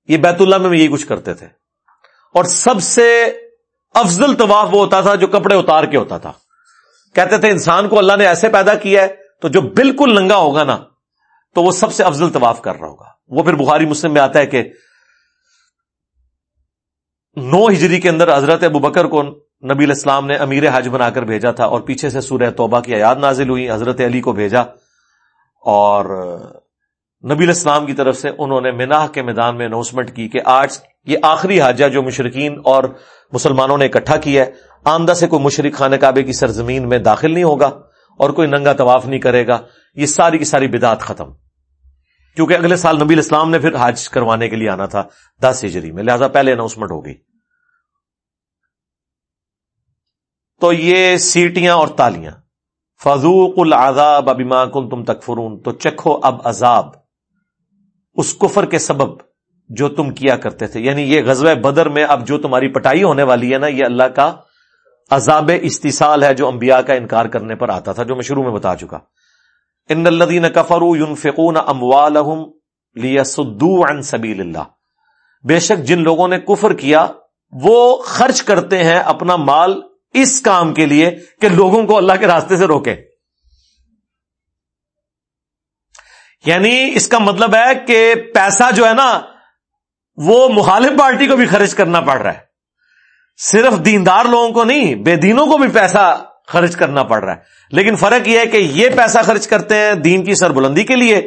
یہ بیت اللہ میں بھی یہی کچھ کرتے تھے۔ اور سب سے افضل طواف وہ ہوتا تھا جو کپڑے اتار کے ہوتا تھا۔ کہتے تھے انسان کو اللہ نے ایسے پیدا کیا ہے تو جو بالکل ننگا ہوگا نا، تو وہ سب سے افضل طواف کر رہا ہوگا۔ وہ پھر بخاری مسلم میں آتا ہے کہ نو ہجری کے اندر حضرت ابو بکر کو نبی الاسلام نے امیر حج بنا کر بھیجا تھا اور پیچھے سے سورہ توبہ کی آیات نازل ہوئی، حضرت علی کو بھیجا۔ اور نبی الاسلام کی طرف سے انہوں نے مناح کے میدان میں اناؤنسمنٹ کی کہ آج یہ آخری حاجہ جو مشرقین اور مسلمانوں نے اکٹھا کیا ہے، آمدہ سے کوئی مشرق خانہ کعبے کی سرزمین میں داخل نہیں ہوگا اور کوئی ننگا طواف نہیں کرے گا، یہ ساری کی ساری بدعت ختم۔ کیونکہ اگلے سال نبی الاسلام نے پھر حج کروانے کے لیے آنا تھا دس ہجری میں، لہذا پہلے اناؤنسمنٹ ہو گئی تو یہ سیٹیاں اور تالیاں۔ فضوق العذاب ابیما کن تم تکفرون، تو چکھو اب عذاب۔ اس کفر کے سبب جو تم کیا کرتے تھے۔ یعنی یہ غزوہ بدر میں اب جو تمہاری پٹائی ہونے والی ہے نا، یہ اللہ کا عذاب استحصال ہے جو انبیاء کا انکار کرنے پر آتا تھا، جو میں شروع میں بتا چکا۔ ان الدین کفرو یون فکون لیسدو عن سبیل اللہ۔ بے شک جن لوگوں نے کفر کیا، وہ خرچ کرتے ہیں اپنا مال اس کام کے لیے کہ لوگوں کو اللہ کے راستے سے روکے یعنی اس کا مطلب ہے کہ پیسہ جو ہے نا وہ مخالف پارٹی کو بھی خرچ کرنا پڑ رہا ہے۔ صرف دیندار لوگوں کو نہیں، بے دینوں کو بھی پیسہ خرچ کرنا پڑ رہا ہے۔ لیکن فرق یہ ہے کہ یہ پیسہ خرچ کرتے ہیں دین کی سربلندی کے لیے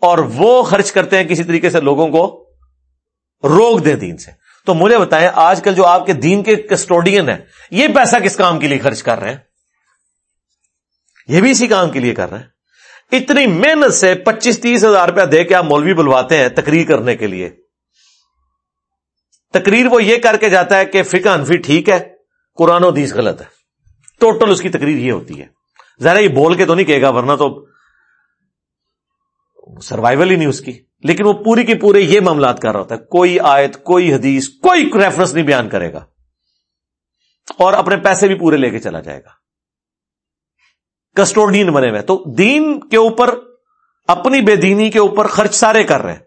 اور وہ خرچ کرتے ہیں کسی طریقے سے لوگوں کو روک دیں دین سے۔ تو مجھے بتائیں، آج کل جو آپ کے دین کے کسٹوڈین ہیں، یہ پیسہ کس کام کے لیے خرچ کر رہے ہیں؟ یہ بھی اسی کام کے لیے کر رہے ہیں۔ اتنی محنت سے پچیس تیس ہزار روپیہ دے کے آپ مولوی بلواتے ہیں تقریر کرنے کے لیے۔ تقریر وہ یہ کر کے جاتا ہے کہ فکا انفی ٹھیک ہے، قرآن و حدیث غلط ہے۔ ٹوٹل اس کی تقریر یہ ہوتی ہے۔ ذرا یہ بول کے تو نہیں کہے گا، ورنہ تو سروائول ہی نہیں اس کی۔ لیکن وہ پوری کی پورے یہ معاملات کر رہا ہوتا ہے۔ کوئی آیت، کوئی حدیث، کوئی ریفرنس نہیں بیان کرے گا۔ اور اپنے پیسے بھی پورے لے کے چلا جائے گا۔ کسٹوڈین بنے ہوئے۔ تو دین کے اوپر، اپنی بے دینی کے اوپر خرچ سارے کر رہے ہیں۔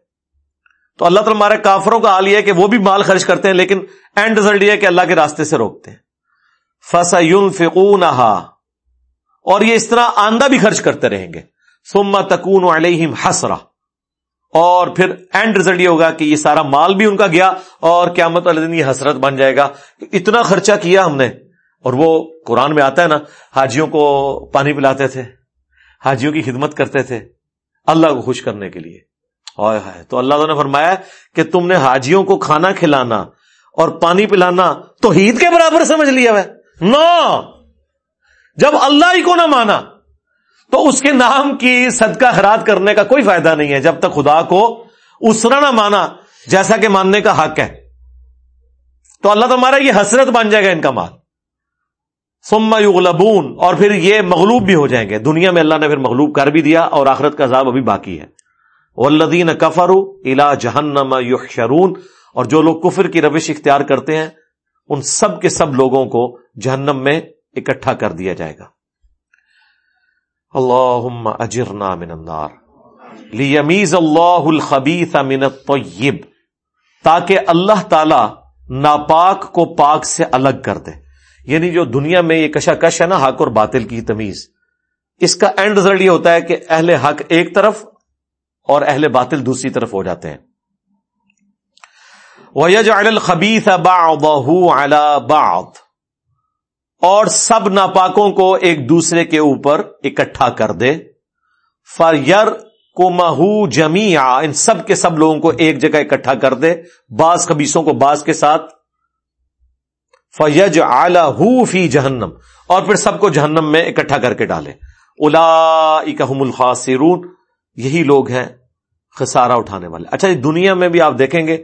تو اللہ تعالیٰ ہمارے کافروں کا حال یہ ہے کہ وہ بھی مال خرچ کرتے ہیں، لیکن اینڈ ریزلٹ یہ ہے کہ اللہ کے راستے سے روکتے ہیں۔ فسا یون فکون اور یہ اس طرح آندہ بھی خرچ کرتے رہیں گے۔ سما تکون علیہم حسرا اور پھر اینڈ ریزلٹ یہ ہوگا کہ یہ سارا مال بھی ان کا گیا اور قیامت والے دن یہ حسرت بن جائے گا۔ اتنا خرچہ کیا ہم نے۔ اور وہ قرآن میں آتا ہے نا، حاجیوں کو پانی پلاتے تھے، حاجیوں کی خدمت کرتے تھے، اللہ کو خوش کرنے کے لیے۔ تو اللہ نے فرمایا کہ تم نے حاجیوں کو کھانا کھلانا اور پانی پلانا تو عید کے برابر سمجھ لیا ہے۔ نو۔ جب اللہ ہی کو نہ مانا تو اس کے نام کی صدقہ خراد کرنے کا کوئی فائدہ نہیں ہے۔ جب تک خدا کو اسرا نہ مانا، جیسا کہ ماننے کا حق ہے۔ تو اللہ تمہارا یہ حسرت بن جائے گا ان کا مال۔ سما یغلبون۔ اور پھر یہ مغلوب بھی ہو جائیں گے۔ دنیا میں اللہ نے پھر مغلوب کر بھی دیا اور آخرت کا عذاب ابھی باقی ہے۔ والذین کفروا الا جہنم یحشرون، اور جو لوگ کفر کی روش اختیار کرتے ہیں، ان سب کے سب لوگوں کو جہنم میں اکٹھا کر دیا جائے گا۔ اللہم اجرنا من النار۔ لیمیز اللہ الخبیث من الطیب۔ تاکہ اللہ تعالی ناپاک کو پاک سے الگ کر دے۔ یعنی جو دنیا میں یہ کشا کش ہے نا، حق اور باطل کی تمیز۔ اس کا اینڈ رزلٹ یہ ہوتا ہے کہ اہل حق ایک طرف اور اہل باطل دوسری طرف ہو جاتے ہیں۔ وَيَجْعَلَ الْخَبِيثَ بَعْضَهُ عَلَى بَعْض۔ اور سب ناپاکوں کو ایک دوسرے کے اوپر اکٹھا کر دے۔ فر کو مہو جمی ان سب کے سب لوگوں کو ایک جگہ اکٹھا کر دے۔ بعض خبیصوں کو بعض کے ساتھ۔ فیج آلہ فی جہنم اور پھر سب کو جہنم میں اکٹھا کر کے ڈالے۔ الا اکم الخاصرون یہی لوگ ہیں۔ خسارہ اٹھانے والے۔ اچھا دنیا میں بھی آپ دیکھیں گے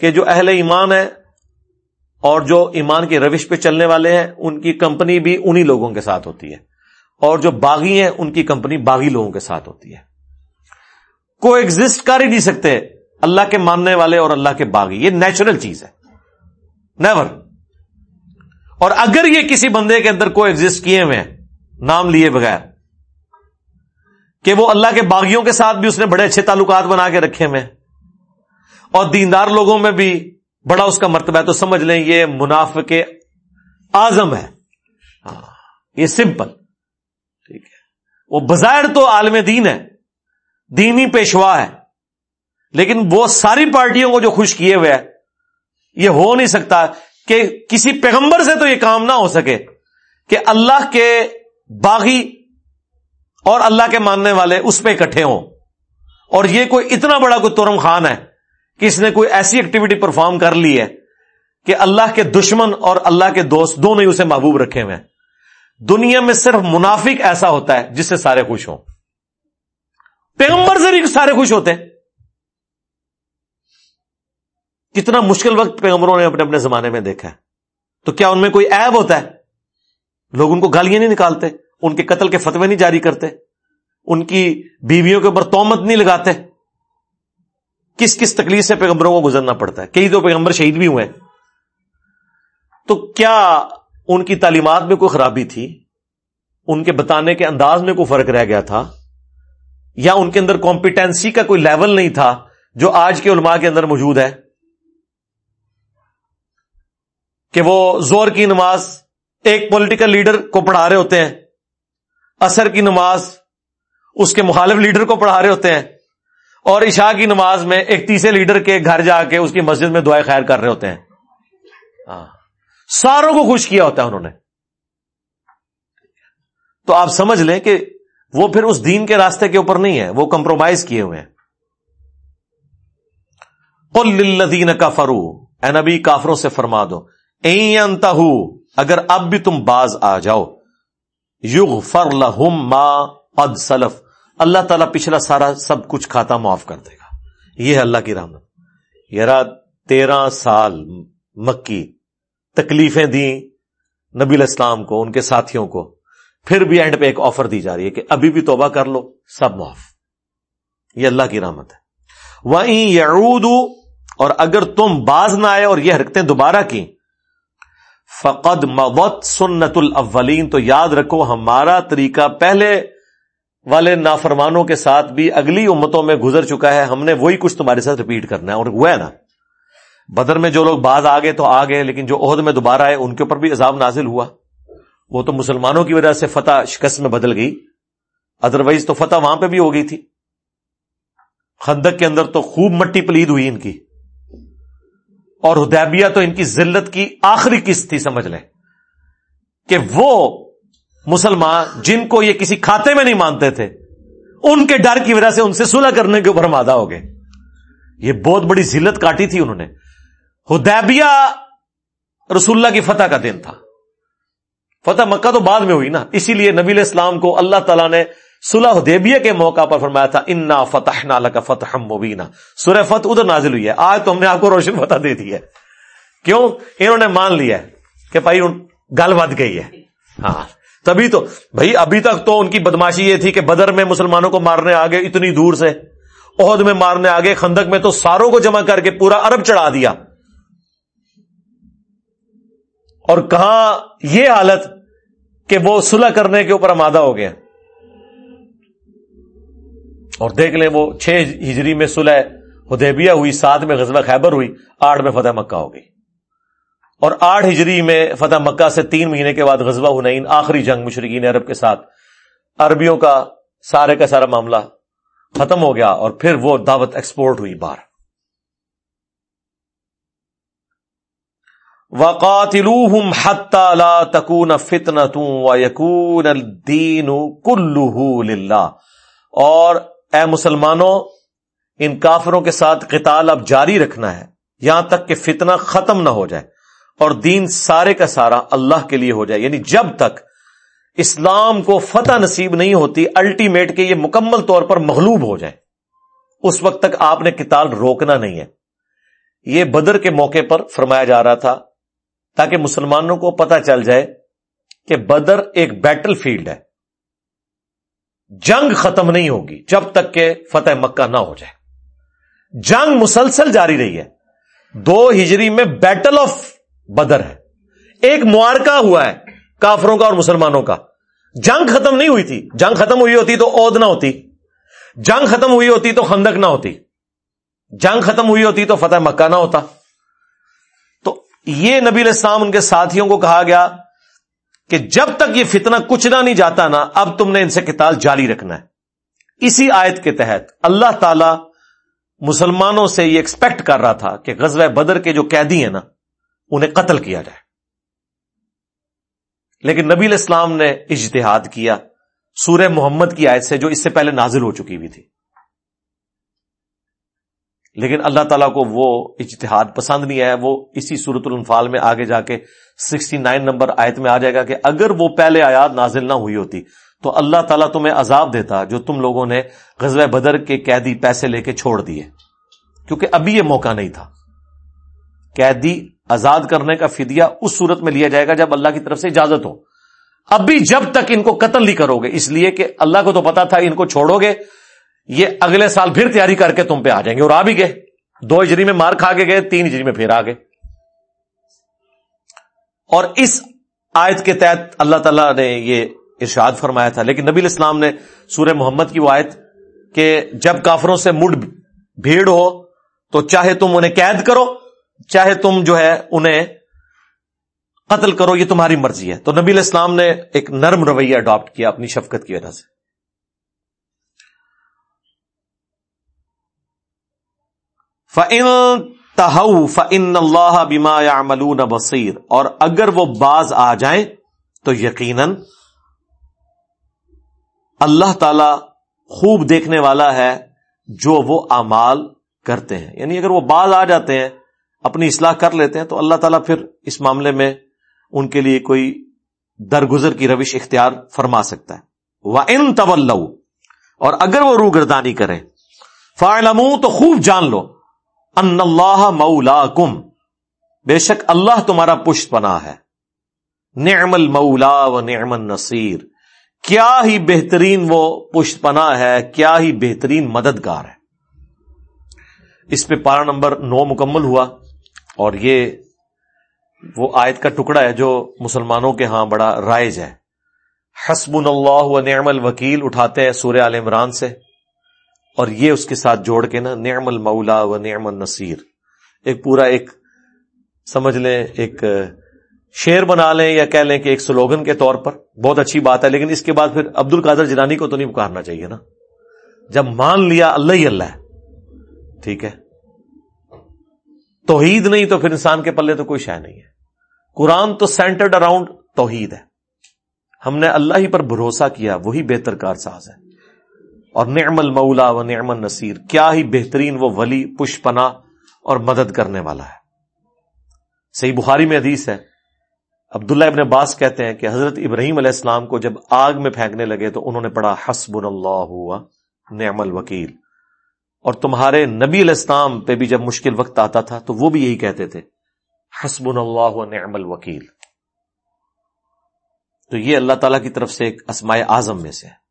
کہ جو اہل ایمان ہے اور جو ایمان کی روش پہ چلنے والے ہیں، ان کی کمپنی بھی انہی لوگوں کے ساتھ ہوتی ہے۔ اور جو باغی ہیں، ان کی کمپنی باغی لوگوں کے ساتھ ہوتی ہے۔ کو ایگزٹ کر ہی نہیں سکتے اللہ کے ماننے والے اور اللہ کے باغی۔ یہ نیچرل چیز ہے۔ نیور اور اگر یہ کسی بندے کے اندر کو ایگزٹ کیے ہوئے ہیں، نام لیے بغیر کہ وہ اللہ کے باغیوں کے ساتھ بھی اس نے بڑے اچھے تعلقات بنا کے رکھے ہوئے اور دیندار لوگوں میں بھی بڑا اس کا مرتبہ ہے۔ تو سمجھ لیں یہ منافع آزم ہے۔ ہاں، یہ سمپل۔ ٹھیک ہے۔ وہ بظاہر تو عالم دین ہے، دینی پیشوا ہے، لیکن وہ ساری پارٹیوں کو جو خوش کیے ہوئے ہے یہ ہو نہیں سکتا کہ کسی پیغمبر سے تو یہ کام نہ ہو سکے کہ اللہ کے باغی اور اللہ کے ماننے والے اس پہ اکٹھے ہوں۔ اور یہ کوئی اتنا بڑا کوئی تورم خان ہے کہ اس نے کوئی ایسی ایکٹیویٹی پرفارم کر لی ہے کہ اللہ کے دشمن اور اللہ کے دوست دونوں ہی اسے محبوب رکھے ہوئے ہیں۔ دنیا میں صرف منافق ایسا ہوتا ہے جس سے سارے خوش ہوں۔ پیغمبر سے سارے خوش ہوتے ہیں۔ کتنا مشکل وقت پیغمبروں نے اپنے اپنے زمانے میں دیکھا ہے۔ تو کیا ان میں کوئی ایب ہوتا ہے؟ لوگ ان کو گالیاں نہیں نکالتے۔ ان کے قتل کے فتوے نہیں جاری کرتے، ان کی بیویوں کے اوپر تومت نہیں لگاتے۔ کس کس تکلیف سے پیغمبروں کو گزرنا پڑتا ہے؟ کئی تو پیغمبر شہید بھی ہوئے۔ تو کیا ان کی تعلیمات میں کوئی خرابی تھی؟ ان کے بتانے کے انداز میں کوئی فرق رہ گیا تھا؟ یا ان کے اندر کمپیٹنسی کا کوئی لیول نہیں تھا جو آج کے علماء کے اندر موجود ہے؟ کہ وہ زور کی نماز ایک پولیٹیکل لیڈر کو پڑھا رہے ہوتے ہیں اثر کی نماز اس کے مخالف لیڈر کو پڑھا رہے ہوتے ہیں اور عشاء کی نماز میں ایک تیسرے لیڈر کے گھر جا کے اس کی مسجد میں دعائیں خیر کر رہے ہوتے ہیں۔ ہاں۔ ساروں کو خوش کیا ہوتا ہے انہوں نے۔ تو آپ سمجھ لیں کہ وہ پھر اس دین کے راستے کے اوپر نہیں ہے، وہ کمپرومائز کیے ہوئے ہیں۔ للذین کا فرو اے نبی، کافروں سے فرما دو۔ اگر اب بھی تم باز آ جاؤ یوگ فر لہم ما قد سلف۔ اللہ تعالیٰ پچھلا سارا سب کچھ کھاتا معاف کر دے گا۔ یہ ہے اللہ کی رحمت۔ یار تیرہ سال مکی تکلیفیں دی نبی الاسلام کو، ان کے ساتھیوں کو۔ پھر بھی اینڈ پہ ایک آفر دی جا رہی ہے کہ ابھی بھی توبہ کر لو، سب معاف۔ یہ اللہ کی رحمت ہے۔ وہیں یعود اور اگر تم باز نہ آئے اور یہ حرکتیں دوبارہ کی فقد مبت سنت الاولین۔ تو یاد رکھو، ہمارا طریقہ پہلے والے نافرمانوں کے ساتھ بھی اگلی امتوں میں گزر چکا ہے۔ ہم نے وہی کچھ تمہارے ساتھ ریپیٹ کرنا ہے اور وہ ہے نا۔ بدر میں جو لوگ باز آ گئے تو آ گئے، لیکن جو عہد میں دوبارہ آئے، ان کے اوپر بھی عذاب نازل ہوا۔ وہ تو مسلمانوں کی وجہ سے فتح شکست میں بدل گئی۔ ادروائز تو فتح وہاں پہ بھی ہو گئی تھی۔ خندق کے اندر تو خوب مٹی پلید ہوئی ان کی۔ اور ہدیبیہ تو ان کی ذلت کی آخری قسط تھی، سمجھ لیں۔ کہ وہ مسلمان جن کو یہ کسی کھاتے میں نہیں مانتے تھے، ان کے ڈر کی وجہ سے ان سے سلح کرنے کے اوپر ہم آدھا ہو گئے۔ یہ بہت بڑی ذلت کاٹی تھی انہوں نے۔ ہدیبیہ رسول اللہ کی فتح کا دن تھا۔ فتح مکہ تو بعد میں ہوئی نا، اسی لیے نبی اسلام کو اللہ تعالیٰ نے سلح حدیبیہ کے موقع پر فرمایا تھا، انا فتح نال کا فتح مبینہ سورہ فتح ادھر نازل ہوئی ہے۔ آج تو ہم نے آپ کو روشن فتح دے دی ہے۔ کیوں؟ انہوں نے مان لیا کہ بھائی گل بد گئی ہے۔ ہاں۔ تبھی تو بھائی ابھی تک تو ان کی بدماشی یہ تھی کہ بدر میں مسلمانوں کو مارنے آگے اتنی دور سے، عہد میں مارنے آگے خندق میں تو ساروں کو جمع کر کے پورا ارب چڑھا دیا۔ اور کہاں یہ حالت کہ وہ صلح کرنے کے اوپر آمادہ ہو گیا؟ اور دیکھ لیں وہ چھ ہجری میں صلح ہدیبیہ ہوئی، سات میں غزوہ خیبر ہوئی، آٹھ میں فتح مکہ ہو گئی۔ اور آٹھ ہجری میں فتح مکہ سے تین مہینے کے بعد غزوہ ہنین آخری جنگ مشرقین عرب کے ساتھ۔ عربیوں کا سارے کا سارا معاملہ ختم ہو گیا اور پھر وہ دعوت ایکسپورٹ ہوئی باہر۔ وقاتلوہم حتی لا تکون فتنة ویکون الدین کلہ للہ اور اے مسلمانوں، ان کافروں کے ساتھ قتال اب جاری رکھنا ہے۔ یہاں تک کہ فتنہ ختم نہ ہو جائے اور دین سارے کا سارا اللہ کے لیے ہو جائے۔ یعنی جب تک اسلام کو فتح نصیب نہیں ہوتی الٹیمیٹ کے یہ مکمل طور پر مغلوب ہو جائے۔ اس وقت تک آپ نے کتال روکنا نہیں ہے۔ یہ بدر کے موقع پر فرمایا جا رہا تھا تاکہ مسلمانوں کو پتہ چل جائے کہ بدر ایک بیٹل فیلڈ ہے۔ جنگ ختم نہیں ہوگی جب تک کہ فتح مکہ نہ ہو جائے۔ جنگ مسلسل جاری رہی ہے۔ دو ہجری میں بیٹل آف بدر ہے۔ ایک معارکہ ہوا ہے کافروں کا اور مسلمانوں کا۔ جنگ ختم نہیں ہوئی تھی۔ جنگ ختم ہوئی ہوتی تو عود نہ ہوتی۔ جنگ ختم ہوئی ہوتی تو خندق نہ ہوتی۔ جنگ ختم ہوئی ہوتی تو فتح مکہ نہ ہوتا۔ تو یہ نبی الاسلام ان کے ساتھیوں کو کہا گیا کہ جب تک یہ فتنہ کچنا نہیں جاتا نا، اب تم نے ان سے کتاب جاری رکھنا ہے۔ اسی آیت کے تحت اللہ تعالی مسلمانوں سے یہ ایکسپیکٹ کر رہا تھا کہ غزوہ بدر کے جو قیدی ہیں نا، انہیں قتل کیا جائے۔ لیکن نبی الاسلام نے اجتہاد کیا۔ سورہ محمد کی آیت سے جو اس سے پہلے نازل ہو چکی ہوئی تھی۔ لیکن اللہ تعالیٰ کو وہ اجتہاد پسند نہیں آیا، وہ اسی صورت الانفال میں آگے جا کے سکسٹی نائن نمبر آیت میں آ جائے گا کہ اگر وہ پہلے آیات نازل نہ ہوئی ہوتی تو اللہ تعالیٰ تمہیں عذاب دیتا جو تم لوگوں نے غزوہ بدر کے قیدی پیسے لے کے چھوڑ دیے۔ کیونکہ ابھی یہ موقع نہیں تھا۔ قیدی آزاد کرنے کا فدیہ اس صورت میں لیا جائے گا جب اللہ کی طرف سے اجازت ہو۔ ابھی جب تک ان کو قتل نہیں کرو گے، اس لیے کہ اللہ کو تو پتا تھا ان کو چھوڑو گے۔ یہ اگلے سال پھر تیاری کر کے تم پہ آ جائیں گے اور آ بھی گئے۔ دو اجری میں مار کھا کے گئے، تین اجری میں پھر آ گئے۔ اور اس آیت کے تحت اللہ تعالیٰ نے یہ ارشاد فرمایا تھا۔ لیکن نبی الاسلام نے سورہ محمد کی وہ آیت کہ جب کافروں سے مڈ بھیڑ ہو تو چاہے تم انہیں قید کرو، چاہے تم جو ہے انہیں قتل کرو، یہ تمہاری مرضی ہے۔ تو نبی الاسلام نے ایک نرم رویہ اڈاپٹ کیا اپنی شفقت کی وجہ سے۔ فن تہو فن اللہ بیما یا ملون بصیر اور اگر وہ باز آ جائیں تو یقیناً اللہ تعالی خوب دیکھنے والا ہے جو وہ امال کرتے ہیں۔ یعنی اگر وہ باز آ جاتے ہیں، اپنی اصلاح کر لیتے ہیں، تو اللہ تعالیٰ پھر اس معاملے میں ان کے لیے کوئی درگزر کی روش اختیار فرما سکتا ہے۔ وہ ان طول اور اگر وہ روگردانی کریں فائلم تو خوب جان لو۔ ان اللہ مولا کم بے شک اللہ تمہارا پشت پنا ہے۔ نعم المولا و نعم النصیر۔ کیا ہی بہترین وہ پشت پنا ہے، کیا ہی بہترین مددگار ہے۔ اس پہ پارا نمبر نو مکمل ہوا۔ اور یہ وہ آیت کا ٹکڑا ہے جو مسلمانوں کے ہاں بڑا رائج ہے۔ حسب اللہ و نعم الوکیل اٹھاتے ہیں سورہ عال عمران سے۔ اور یہ اس کے ساتھ جوڑ کے نا نعم المولا و نعم النصیر۔ ایک پورا ایک سمجھ لیں، ایک شیر بنا لیں یا کہہ لیں کہ ایک سلوگن کے طور پر۔ بہت اچھی بات ہے، لیکن اس کے بعد پھر عبد القادر جنانی کو تو نہیں پکارنا چاہیے نا۔ جب مان لیا اللہ ہی اللہ ہے، ٹھیک ہے۔ توحید نہیں تو پھر انسان کے پلے تو کوئی شہ نہیں ہے۔ قرآن تو سینٹرڈ اراؤنڈ توحید ہے۔ ہم نے اللہ ہی پر بھروسہ کیا، وہی بہتر کار ساز ہے۔ اور نعم المولا و نعم النصیر، کیا ہی بہترین وہ ولی پش پنا اور مدد کرنے والا ہے۔ صحیح بخاری میں حدیث ہے۔ عبداللہ ابن عباس کہتے ہیں کہ حضرت ابراہیم علیہ السلام کو جب آگ میں پھینکنے لگے تو انہوں نے پڑھا حسب اللہ ہوا نعم الوکیل۔ اور تمہارے نبی الاسلام پہ بھی جب مشکل وقت آتا تھا تو وہ بھی یہی کہتے تھے حسب اللہ نعم الوکیل۔ تو یہ اللہ تعالی کی طرف سے ایک اسماء اعظم میں سے ہے۔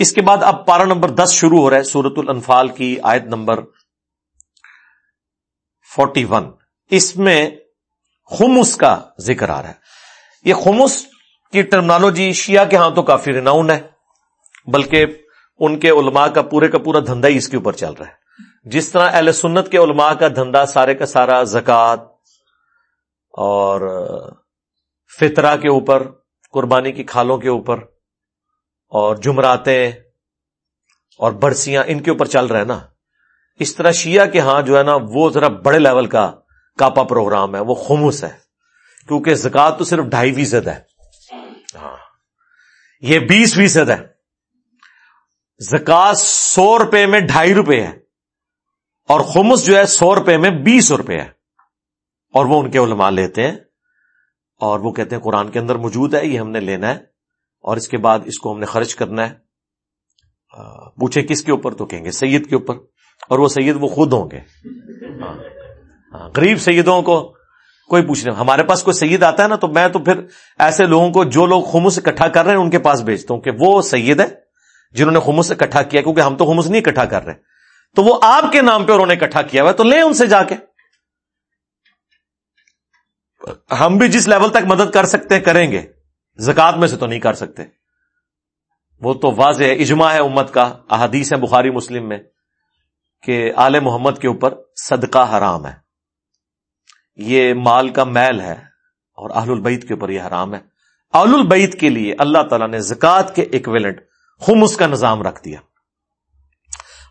اس کے بعد اب پارا نمبر دس شروع ہو رہا ہے سورت الانفال کی آیت نمبر فورٹی ون۔ اس میں خمس کا ذکر آ رہا ہے۔ یہ خمس کی ٹرمنالوجی شیعہ کے ہاں تو کافی ریناؤنڈ ہے، بلکہ ان کے علماء کا پورے کا پورا دھندا ہی اس کے اوپر چل رہا ہے۔ جس طرح اہل سنت کے علماء کا دھندا سارے کا سارا زکوٰۃ اور فطرہ کے اوپر، قربانی کی کھالوں کے اوپر اور جمراتیں اور برسیاں ان کے اوپر چل رہا ہے نا۔ اس طرح شیعہ کے ہاں جو ہے نا، وہ ذرا بڑے لیول کا کاپا پروگرام ہے، وہ خمس ہے۔ کیونکہ زکات تو صرف ڈھائی فیصد ہے۔ ہاں۔ یہ بیس فیصد ہے۔ زکات سو روپے میں ڈھائی روپے ہے۔ اور خمس جو ہے، سو روپے میں بیس روپے ہے۔ اور وہ ان کے علماء لیتے ہیں۔ اور وہ کہتے ہیں، قرآن کے اندر موجود ہے، یہ ہم نے لینا ہے۔ اور اس کے بعد اس کو ہم نے خرچ کرنا ہے۔ پوچھے کس کے اوپر تو کہیں گے سید کے اوپر۔ اور وہ سید وہ خود ہوں گے۔ غریب سیدوں کو کوئی پوچھ نہیں۔ ہمارے پاس کوئی سید آتا ہے نا تو میں تو پھر ایسے لوگوں کو جو لوگ خمس اکٹھا کر رہے ہیں ان کے پاس بھیجتا ہوں کہ وہ سید ہے جنہوں نے خمس اکٹھا کیا کیونکہ ہم تو خمس نہیں اکٹھا کر رہے۔ تو وہ آپ کے نام پہ انہوں نے اکٹھا کیا ہوا تو لیں ان سے جا کے۔ ہم بھی جس لیول تک مدد کر سکتے ہیں کریں گے۔ زکات میں سے تو نہیں کر سکتے۔ وہ تو واضح ہے، اجماع ہے امت کا، احادیث ہے بخاری مسلم میں کہ آل محمد کے اوپر صدقہ حرام ہے۔ یہ مال کا میل ہے اور اہل البعید کے اوپر یہ حرام ہے۔ اہل البعید کے لیے اللہ تعالیٰ نے زکات کے ایکویلنٹ خمس کا نظام رکھ دیا۔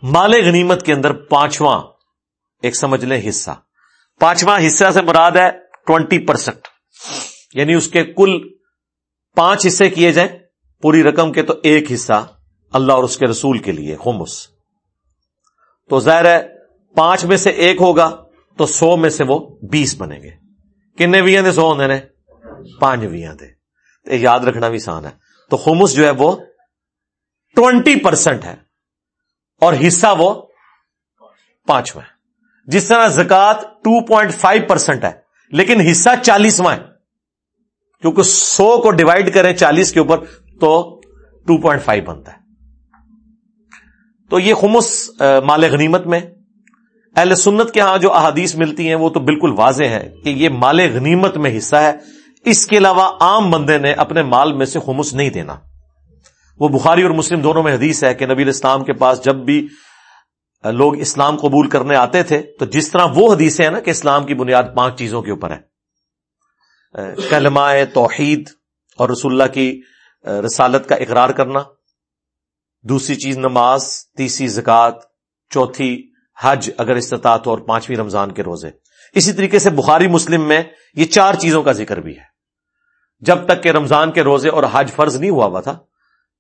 مال غنیمت کے اندر پانچواں، ایک سمجھ لیں، حصہ۔ پانچواں حصہ سے مراد ہے ٹوینٹی پرسینٹ یعنی اس کے کل پانچ حصے کیے جائیں پوری رقم کے تو ایک حصہ اللہ اور اس کے رسول کے لیے، خمس۔ تو ظاہر ہے، پانچ میں سے ایک ہوگا تو سو میں سے وہ بیس بنیں گے۔ کن ویاں دے سو ہونے نے؟ پانچ ویاں دے۔ یاد رکھنا بھی آسان ہے۔ تو خمس جو ہے وہ ٹوینٹی پرسینٹ ہے اور حصہ وہ پانچواں جس طرح زکات ٹو پوائنٹ فائیو پرسینٹ ہے، لیکن حصہ چالیسواں ہے۔ کیونکہ سو کو ڈیوائڈ کریں چالیس کے اوپر تو ٹو پوائنٹ فائیو بنتا ہے۔ تو یہ خمس مال غنیمت میں۔ اہل سنت کے ہاں جو احادیث ملتی ہیں وہ تو بالکل واضح ہے کہ یہ مال غنیمت میں حصہ ہے۔ اس کے علاوہ عام بندے نے اپنے مال میں سے خمس نہیں دینا۔ وہ بخاری اور مسلم دونوں میں حدیث ہے کہ نبی اسلام کے پاس جب بھی لوگ اسلام قبول کرنے آتے تھے تو جس طرح وہ حدیثیں ہیں نا کہ اسلام کی بنیاد پانچ چیزوں کے اوپر ہے۔ کلمہ توحید اور رسول اللہ کی رسالت کا اقرار کرنا، دوسری چیز نماز، تیسری زکوٰۃ، چوتھی حج اگر استطاعت اور پانچویں رمضان کے روزے۔ اسی طریقے سے بخاری مسلم میں یہ چار چیزوں کا ذکر بھی ہے۔ جب تک کہ رمضان کے روزے اور حج فرض نہیں ہوا ہوا تھا،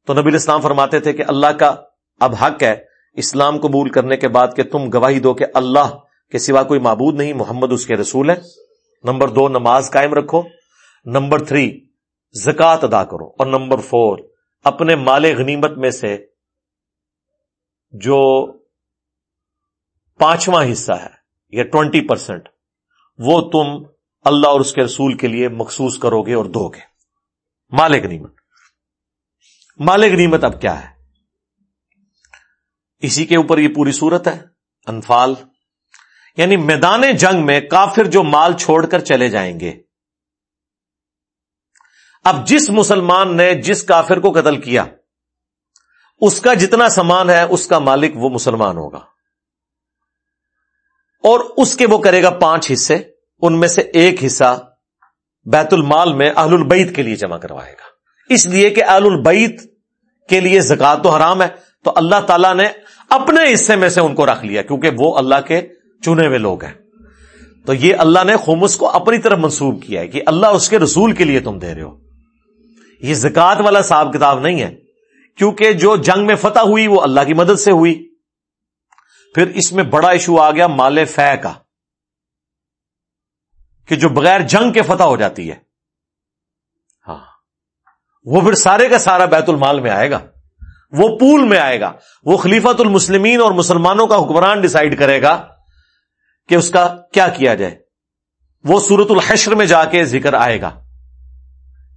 تو نبی اسلام فرماتے تھے کہ اللہ کا اب حق ہے اسلام قبول کرنے کے بعد کہ تم گواہی دو کہ اللہ کے سوا کوئی معبود نہیں، محمد اس کے رسول ہے۔ نمبر دو، نماز قائم رکھو. نمبر تھری زکات ادا کرو. اور نمبر فور، اپنے مال غنیمت میں سے جو پانچواں حصہ ہے، یا ٹوینٹی پرسینٹ وہ تم اللہ اور اس کے رسول کے لیے مخصوص کرو گے اور دو گے. مال غنیمت. مال غنیمت اب کیا ہے؟ اسی کے اوپر یہ پوری صورت ہے. انفال یعنی میدان جنگ میں کافر جو مال چھوڑ کر چلے جائیں گے۔ اب جس مسلمان نے جس کافر کو قتل کیا، اس کا جتنا سامان ہے، اس کا مالک وہ مسلمان ہوگا۔ اور اس کے وہ کرے گا پانچ حصے، ان میں سے ایک حصہ بیت المال میں اہل البعید کے لیے جمع کروائے گا۔ اس لیے کہ اہل البعید کے لیے زکات تو حرام ہے، تو اللہ تعالیٰ نے اپنے حصے میں سے ان کو رکھ لیا، کیونکہ وہ اللہ کے چنے ہوئے لوگ ہیں۔ تو یہ اللہ نے خمس کو اپنی طرف منسوب کیا ہے کہ اللہ اس کے رسول کے لیے تم دے رہے ہو۔ یہ زکات والا صاحب کتاب نہیں ہے۔ کیونکہ جو جنگ میں فتح ہوئی وہ اللہ کی مدد سے ہوئی۔ پھر اس میں بڑا ایشو آ گیا مال فہ کا۔ کہ جو بغیر جنگ کے فتح ہو جاتی ہے۔ ہاں۔ وہ پھر سارے کا سارا بیت المال میں آئے گا۔ وہ پول میں آئے گا۔ وہ خلیفت المسلمین اور مسلمانوں کا حکمران ڈسائڈ کرے گا۔ کہ اس کا کیا کیا جائے۔ وہ سورت الحشر میں جا کے ذکر آئے گا۔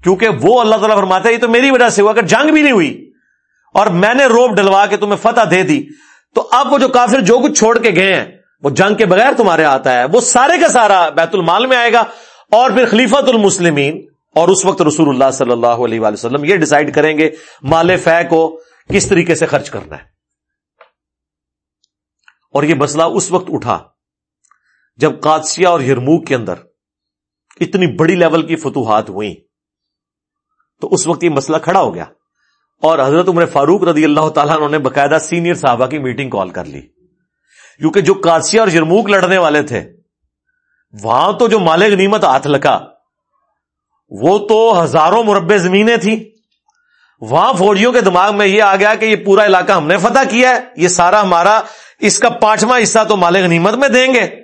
کیونکہ وہ اللہ تعالیٰ فرماتا ہے، یہ تو میری وجہ سے ہوا، اگر جنگ بھی نہیں ہوئی اور میں نے روپ ڈلوا کے تمہیں فتح دے دی، تو آپ کو جو کافر جو کچھ چھوڑ کے گئے ہیں، وہ جنگ کے بغیر تمہارے آتا ہے۔ وہ سارے کا سارا بیت المال میں آئے گا اور پھر خلیفت المسلمین اور اس وقت رسول اللہ صلی اللہ علیہ وسلم یہ ڈسائڈ کریں گے مال فہ کو کس طریقے سے خرچ کرنا ہے۔ اور یہ مسئلہ اس وقت اٹھا۔ جب قادسیہ اور یرموک کے اندر اتنی بڑی لیول کی فتوحات ہوئی تو اس وقت یہ مسئلہ کھڑا ہو گیا۔ اور حضرت عمر فاروق رضی اللہ تعالیٰ نے باقاعدہ سینئر صحابہ کی میٹنگ کال کر لی۔ کیونکہ جو کاسیا اور یرموک لڑنے والے تھے، وہاں تو جو مالک نیمت ہاتھ لگا، وہ تو ہزاروں مربع زمینیں تھیں۔ وہاں فوجیوں کے دماغ میں یہ آ گیا کہ یہ پورا علاقہ ہم نے فتح کیا ہے، یہ سارا ہمارا اس کا پانچواں حصہ تو مالک نیمت میں دیں گے۔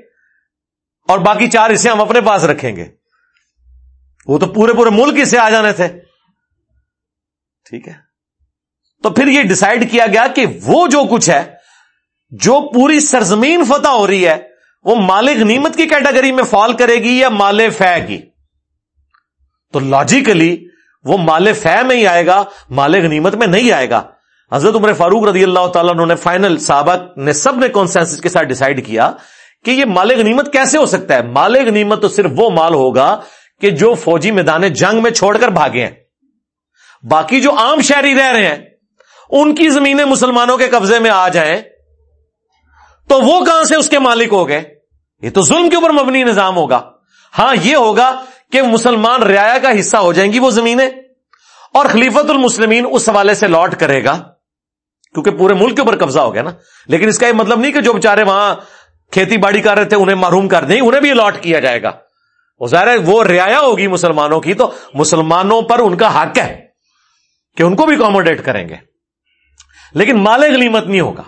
اور باقی چار حصے ہم اپنے پاس رکھیں گے۔ وہ تو پورے پورے ملک سے آ جانے تھے۔ ٹھیک ہے۔ تو پھر یہ ڈسائڈ کیا گیا کہ وہ جو کچھ ہے، جو پوری سرزمین فتح ہو رہی ہے، وہ مالک نیمت کی کیٹیگری میں فال کرے گی یا مال فہ کی؟ تو لاجیکلی وہ مال فہ میں ہی آئے گا، مال غنیمت میں نہیں آئے گا۔ حضرت عمر فاروق رضی اللہ تعالیٰ نے فائنل صحابہ نے سب نے کانسنس کے ساتھ ڈیسائیڈ کیا کہ یہ مال غنیمت کیسے ہو سکتا ہے؟ مال غنیمت تو صرف وہ مال ہوگا کہ جو فوجی میدان جنگ میں چھوڑ کر بھاگے ہیں۔ باقی جو عام شہری رہ رہے ہیں، ان کی زمینیں مسلمانوں کے قبضے میں آ جائیں، تو وہ کہاں سے اس کے مالک ہو گئے؟ یہ تو ظلم کے اوپر مبنی نظام ہوگا۔ ہاں یہ ہوگا کہ مسلمان رعایا کا حصہ ہو جائیں گی وہ زمینیں، اور خلیفت المسلمین اس حوالے سے لوٹ کرے گا، کیونکہ پورے ملک کے اوپر قبضہ ہو گیا نا۔ لیکن اس کا یہ مطلب نہیں کہ جو بےچارے وہاں کھیتی باڑی کر رہے تھے، انہیں محروم کر دیں، انہیں بھی الاٹ کیا جائے گا۔ وہ ظاہر ہے، وہ رعایا ہوگی مسلمانوں کی، تو مسلمانوں پر ان کا حق ہے کہ ان کو بھی اکوموڈیٹ کریں گے۔ لیکن مال غلیمت نہیں ہوگا۔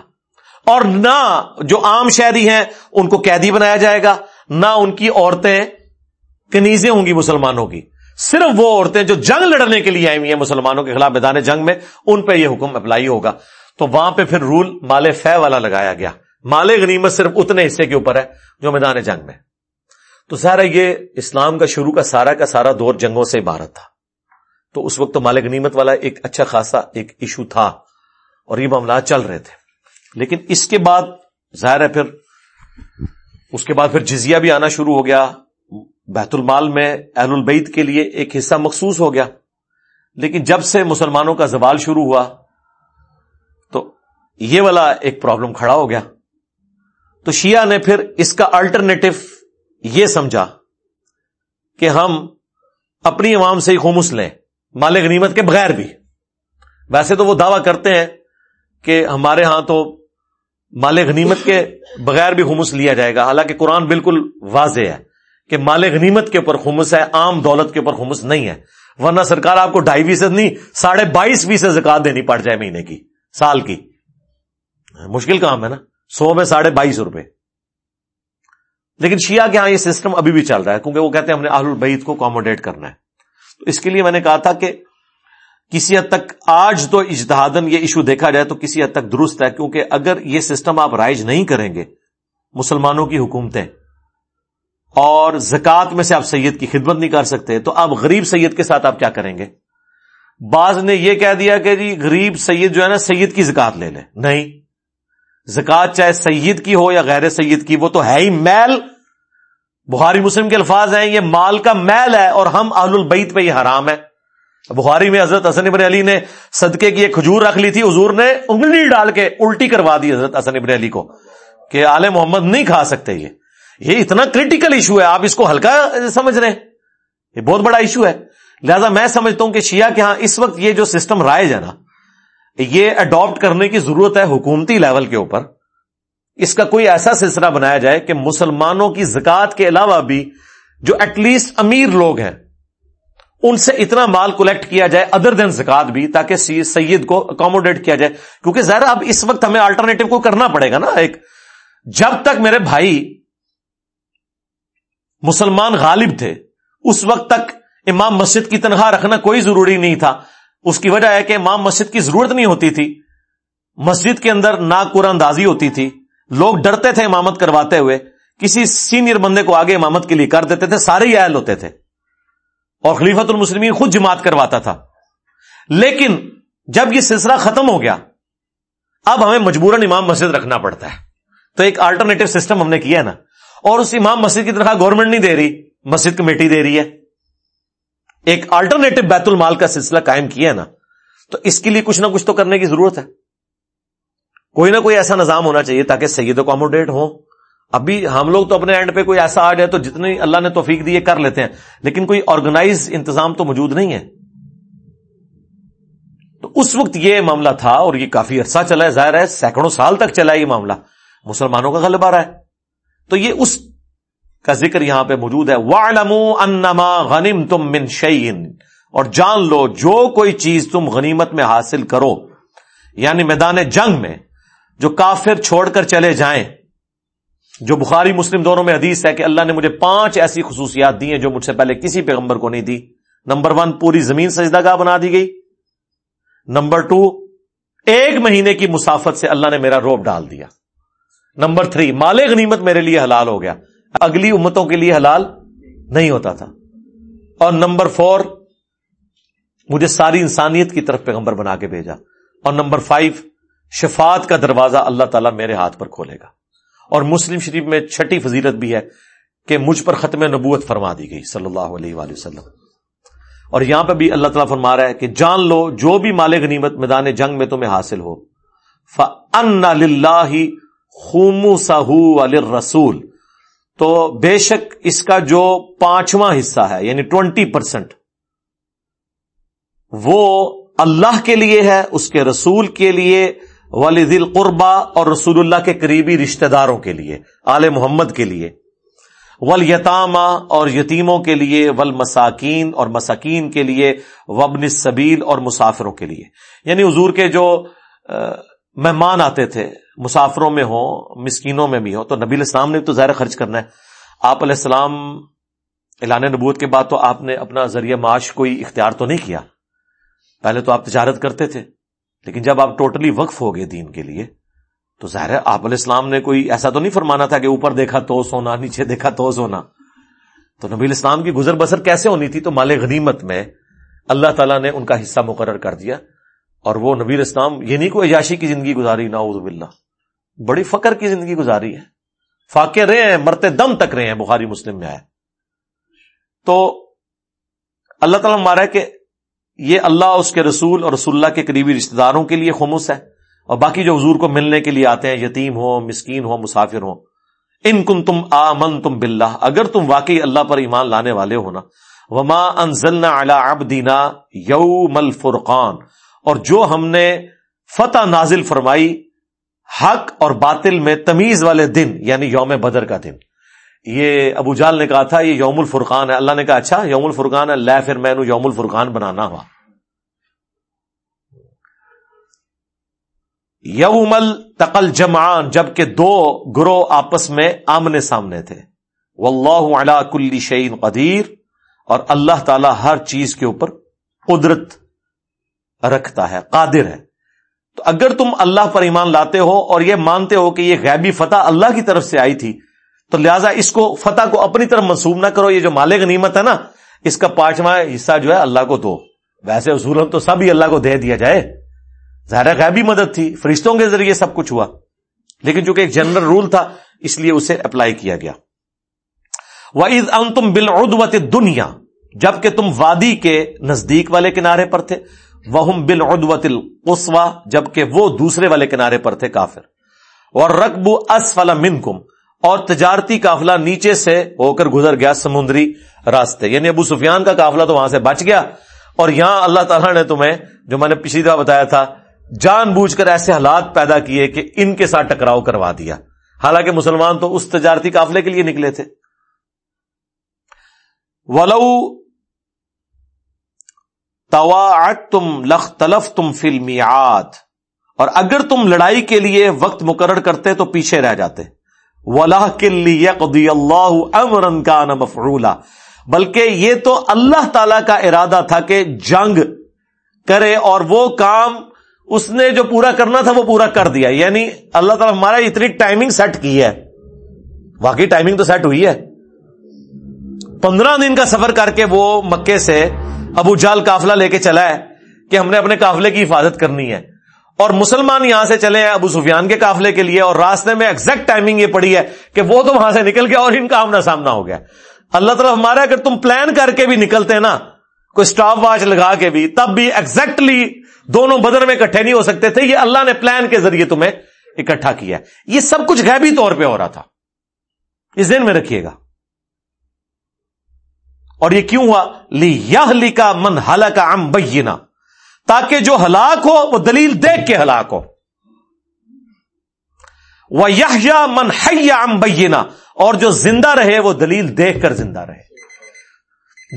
اور نہ جو عام شہری ہیں، ان کو قیدی بنایا جائے گا، نہ ان کی عورتیں کنیزیں ہوں گی مسلمانوں کی۔ صرف وہ عورتیں جو جنگ لڑنے کے لیے آئی ہوئی ہیں مسلمانوں کے خلاف میدان جنگ میں، ان پہ یہ حکم اپلائی ہوگا۔ تو وہاں پہ پھر رول مال فہ والا لگایا گیا۔ مال غنیمت صرف اتنے حصے کے اوپر ہے جو میدان جنگ میں تو سارا یہ اسلام کا شروع کا سارا کا سارا دور جنگوں سے عبارت تھا۔ تو اس وقت تو مال غنیمت والا ایک اچھا خاصا ایک ایشو تھا اور یہ معاملات چل رہے تھے۔ لیکن اس کے بعد ظاہر ہے پھر اس کے بعد پھر جزیہ بھی آنا شروع ہو گیا۔ بیت المال میں اہل البعید کے لیے ایک حصہ مخصوص ہو گیا۔ لیکن جب سے مسلمانوں کا زوال شروع ہوا تو یہ والا ایک پرابلم کھڑا ہو گیا۔ تو شیعہ نے پھر اس کا الٹرنیٹو یہ سمجھا کہ ہم اپنی عوام سے ہی خمس لیں مال غنیمت کے بغیر بھی۔ ویسے تو وہ دعویٰ کرتے ہیں کہ ہمارے ہاں تو مال غنیمت کے بغیر بھی خمس لیا جائے گا۔ حالانکہ قرآن بالکل واضح ہے کہ مال غنیمت کے اوپر خمس ہے، عام دولت کے اوپر خمس نہیں ہے۔ ورنہ سرکار آپ کو ڈھائی فیصد نہیں، ساڑھے بائیس فیصد زکات دینی پڑ جائے مہینے کی، سال کی۔ مشکل کام ہے نا؟ سو میں ساڑھے بائیس روپے۔ لیکن شیعہ کے ہاں یہ سسٹم ابھی بھی چل رہا ہے، کیونکہ وہ کہتے ہیں ہم نے آل البعید کو اکوموڈیٹ کرنا ہے۔ تو اس کے لیے میں نے کہا تھا کہ کسی حد تک آج تو اجتہادن یہ ایشو دیکھا جائے تو کسی حد تک درست ہے، کیونکہ اگر یہ سسٹم آپ رائج نہیں کریں گے، مسلمانوں کی حکومتیں اور زکات میں سے آپ سید کی خدمت نہیں کر سکتے، تو آپ غریب سید کے ساتھ آپ کیا کریں گے؟ بعض نے یہ کہہ دیا کہ جی غریب سید جو ہے نا، سید کی زکات لے لے نہیں۔ زکات چاہے سید کی ہو یا غیر سید کی، وہ تو ہے ہی میل۔ بخاری مسلم کے الفاظ ہیں، یہ مال کا میل ہے اور ہم اہل البیت پہ یہ حرام ہے۔ بخاری میں حضرت حسن ابن علی نے صدقے کی ایک کھجور رکھ لی تھی، حضور نے انگلی ڈال کے الٹی کروا دی حضرت حسن ابن علی کو کہ آل محمد نہیں کھا سکتے یہ۔ یہ اتنا کریٹیکل ایشو ہے، آپ اس کو ہلکا سمجھ رہے ہیں۔ یہ بہت بڑا ایشو ہے۔ لہذا میں سمجھتا ہوں کہ شیعہ کے ہاں اس وقت یہ جو سسٹم رائج ہے نا یہ اڈاپٹ کرنے کی ضرورت ہے حکومتی لیول کے اوپر۔ اس کا کوئی ایسا سلسلہ بنایا جائے کہ مسلمانوں کی زکات کے علاوہ بھی جو ایٹ لیسٹ امیر لوگ ہیں، ان سے اتنا مال کلیکٹ کیا جائے ادر دین زکات بھی، تاکہ سید کو اکوموڈیٹ کیا جائے۔ کیونکہ ظاہر اب اس وقت ہمیں آلٹرنیٹو کو کرنا پڑے گا نا۔ ایک، جب تک میرے بھائی مسلمان غالب تھے، اس وقت تک امام مسجد کی تنخواہ رکھنا کوئی ضروری نہیں تھا۔ اس کی وجہ ہے کہ امام مسجد کی ضرورت نہیں ہوتی تھی۔ مسجد کے اندر ناک قرآن اندازی ہوتی تھی۔ لوگ ڈرتے تھے امامت کرواتے ہوئے۔ کسی سینئر بندے کو آگے امامت کے لیے کر دیتے تھے۔ سارے ہی اہل ہوتے تھے۔ اور خلیفت المسلمین خود جماعت کرواتا تھا۔ لیکن جب یہ سلسلہ ختم ہو گیا، اب ہمیں مجبوراً امام مسجد رکھنا پڑتا ہے۔ تو ایک آلٹرنیٹو سسٹم ہم نے کیا ہے نا۔ اور اس امام مسجد کی طرح گورنمنٹ نہیں دے رہی، مسجد کمیٹی دے رہی ہے۔ ایک آلٹرنیٹو بیت المال کا سلسلہ قائم کیا ہے نا، تو اس کے لیے کچھ نہ کچھ تو کرنے کی ضرورت ہے۔ کوئی نہ کوئی ایسا نظام ہونا چاہیے تاکہ سید اکوموڈیٹ ہو ابھی ہم لوگ تو اپنے اینڈ پہ کوئی ایسا آ جائے تو جتنی اللہ نے توفیق دی کر لیتے ہیں، لیکن کوئی آرگنائز انتظام تو موجود نہیں ہے۔ تو اس وقت یہ معاملہ تھا اور یہ کافی عرصہ چلا ہے، ظاہر ہے سینکڑوں سال تک چلا ہے یہ معاملہ۔ مسلمانوں کا غلبہ رہا ہے۔ تو یہ اس کا ذکر یہاں پہ موجود ہے۔ انما غنیم تم من شعین اور جان لو، جو کوئی چیز تم غنیمت میں حاصل کرو یعنی میدان جنگ میں، جو کافر چھوڑ کر چلے جائیں۔ جو بخاری مسلم دونوں میں حدیث ہے کہ اللہ نے مجھے پانچ ایسی خصوصیات دی ہیں جو مجھ سے پہلے کسی پیغمبر کو نہیں دی۔ نمبر ون، پوری زمین سجدہ گاہ بنا دی گئی۔ نمبر ٹو، ایک مہینے کی مسافت سے اللہ نے میرا روپ ڈال دیا۔ نمبر تھری، مال غنیمت میرے لیے حلال ہو گیا۔ اگلی امتوں کے لیے حلال نہیں ہوتا تھا۔ اور نمبر فور، مجھے ساری انسانیت کی طرف پیغمبر بنا کے بھیجا۔ اور نمبر فائیو شفات کا دروازہ اللہ تعالیٰ میرے ہاتھ پر کھولے گا۔ اور مسلم شریف میں چھٹی فضیلت بھی ہے کہ مجھ پر ختم نبوت فرما دی گئی صلی اللہ علیہ وآلہ وسلم۔ اور یہاں پہ بھی اللہ تعالیٰ فرما رہا ہے کہ جان لو، جو بھی مال غنیمت میدان جنگ میں تمہیں حاصل ہو خوم سہو رسول تو بے شک اس کا جو پانچواں حصہ ہے یعنی ٹوینٹی پرسینٹ وہ اللہ کے لیے ہے، اس کے رسول کے لیے والد القربا اور رسول اللہ کے قریبی رشتہ داروں کے لیے، آل محمد کے لیے۔ ول یتامہ اور یتیموں کے لیے ول مساکین اور مساکین کے لیے وبن سبیل اور مسافروں کے لیے۔ یعنی حضور کے جو مہمان آتے تھے مسافروں میں ہوں، مسکینوں میں بھی ہو تو نبی السلام نے تو ظاہر خرچ کرنا ہے۔ آپ علیہ السلام اعلان نبوت کے بعد تو آپ نے اپنا ذریعہ معاش کوئی اختیار تو نہیں کیا۔ پہلے تو آپ تجارت کرتے تھے، لیکن جب آپ ٹوٹلی وقف ہو گئے دین کے لیے، تو ظاہر ہے آپ علیہ السلام نے کوئی ایسا تو نہیں فرمانا تھا کہ اوپر دیکھا تو سونا، نیچے دیکھا تو سونا۔ تو نبی الاسلام کی گزر بسر کیسے ہونی تھی؟ تو مال غنیمت میں اللہ تعالیٰ نے ان کا حصہ مقرر کر دیا اور وہ نبی الاسلام یہ نہیں کوئی عیاشی کی زندگی گزاری ناؤز باللہ۔ بڑی فقر کی زندگی گزاری ہے۔ فاقے رہے ہیں، مرتے دم تک رہے ہیں، بخاری مسلم میں آئے۔ تو اللہ تعالیٰ مارا ہے کہ یہ اللہ، اس کے رسول اور رسول اللہ کے قریبی رشتے داروں کے لیے خمس ہے۔ اور باقی جو حضور کو ملنے کے لیے آتے ہیں، یتیم ہو مسکین ہو مسافر ہو ان کن تم آمن تم بلّہ اگر تم واقعی اللہ پر ایمان لانے والے ہو نا، وما انزلنا علی دینا یوم الفرقان۔ اور جو ہم نے فتح نازل فرمائی حق اور باطل میں تمیز والے دن یعنی یوم بدر کا دن۔ یہ ابو جال نے کہا تھا، یہ یوم الفرقان ہے۔ اللہ نے کہا اچھا یوم الفرقان ہے لہ پھر میں یوم الفرقان بنانا ہوا۔ یوم التقل جمعان جبکہ دو گروہ آپس میں آمنے سامنے تھے۔ واللہ علی کل شعین قدیر۔ اور اللہ تعالی ہر چیز کے اوپر قدرت رکھتا ہے، قادر ہے۔ تو اگر تم اللہ پر ایمان لاتے ہو اور یہ مانتے ہو کہ یہ غیبی فتح اللہ کی طرف سے آئی تھی، تو لہٰذا اس کو فتح کو اپنی طرف منسوب نہ کرو، یہ جو مالک غنیمت ہے نا، اس کا پانچواں حصہ جو ہے اللہ کو دو۔ ویسے اصول تو سب ہی اللہ کو دے دیا جائے۔ ظاہر غیبی مدد تھی، فرشتوں کے ذریعے سب کچھ ہوا۔ لیکن چونکہ ایک جنرل رول تھا، اس لیے اسے اپلائی کیا گیا۔ تم بل دنیا جبکہ تم وادی کے نزدیک والے کنارے پر تھے۔ وہ بل ادوت القسوا جبکہ وہ دوسرے والے کنارے پر تھے کافر۔ اور رقب اسفل منکم اور تجارتی قافلہ نیچے سے ہو کر گزر گیا سمندری راستے۔ یعنی ابو سفیان کا قافلہ تو وہاں سے بچ گیا، اور یہاں اللہ تعالیٰ نے تمہیں، جو میں نے پچھلی دفعہ بتایا تھا، جان بوجھ کر ایسے حالات پیدا کیے کہ ان کے ساتھ ٹکراؤ کروا دیا۔ حالانکہ مسلمان تو اس تجارتی قافلے کے لیے نکلے تھے۔ ولو تم لخ تلف تم فلمی اور اگر تم لڑائی کے لیے وقت مقرر کرتے تو پیچھے رہ جاتے۔ ولاح کلی اللہ امرن کا بلکہ یہ تو اللہ تعالی کا ارادہ تھا کہ جنگ کرے اور وہ کام اس نے جو پورا کرنا تھا وہ پورا کر دیا۔ یعنی اللہ تعالیٰ ہمارا اتنی ٹائمنگ سیٹ کی ہے۔ واقعی ٹائمنگ تو سیٹ ہوئی ہے۔ پندرہ دن کا سفر کر کے وہ مکے سے ابو جال کافلا لے کے چلا ہے کہ ہم نے اپنے کافلے کی حفاظت کرنی ہے۔ اور مسلمان یہاں سے چلے ہیں ابو سفیان کے قافلے کے لیے اور راستے میں ایکزیکٹ ٹائمنگ یہ پڑی ہے کہ وہ تو وہاں سے نکل گیا اور ان کا آمنا سامنا ہو گیا۔ اللہ تعالیٰ ہمارا اگر تم پلان کر کے بھی نکلتے ہیں نا، کوئی اسٹاپ واچ لگا کے بھی، تب بھی ایکزیکٹلی دونوں بدر میں اکٹھے نہیں ہو سکتے تھے۔ یہ اللہ نے پلان کے ذریعے تمہیں اکٹھا کیا یہ سب کچھ غیبی طور پہ ہو رہا تھا۔ اس دن میں رکھیے گا۔ اور یہ کیوں ہوا؟ لی کا من ہلا کا ام بینا تاکہ جو ہلاک ہو، وہ دلیل دیکھ کے ہلاک ہو۔ وہ یا من حیا اور جو زندہ رہے، وہ دلیل دیکھ کر زندہ رہے۔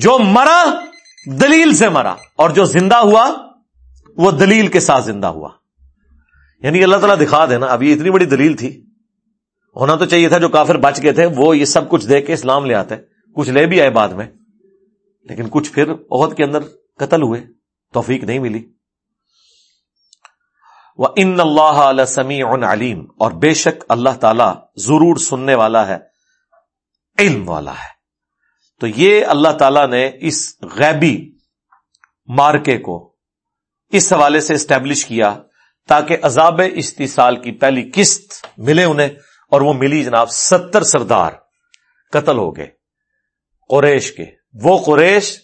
جو مرا، دلیل سے مرا۔ اور جو زندہ ہوا، وہ دلیل کے ساتھ زندہ ہوا۔ یعنی اللہ تعالیٰ دکھا دینا اب یہ اتنی بڑی دلیل تھی۔ ہونا تو چاہیے تھا جو کافر بچ گئے تھے، وہ یہ سب کچھ دیکھ کے اسلام لے آتے۔ کچھ لے بھی آئے بعد میں۔ لیکن کچھ پھر عہد کے اندر قتل ہوئے، توفیق نہیں ملی۔ وہ ان اللہ علیہ سمیع علیم اور بے شک اللہ تعالی ضرور سننے والا ہے، علم والا ہے۔ تو یہ اللہ تعالی نے اس غیبی مارکے کو اس حوالے سے اسٹیبلش کیا تاکہ عذاب استحصال کی پہلی قسط ملے انہیں اور وہ ملی جناب ستر سردار قتل ہو گئے، قریش کے۔ وہ قریش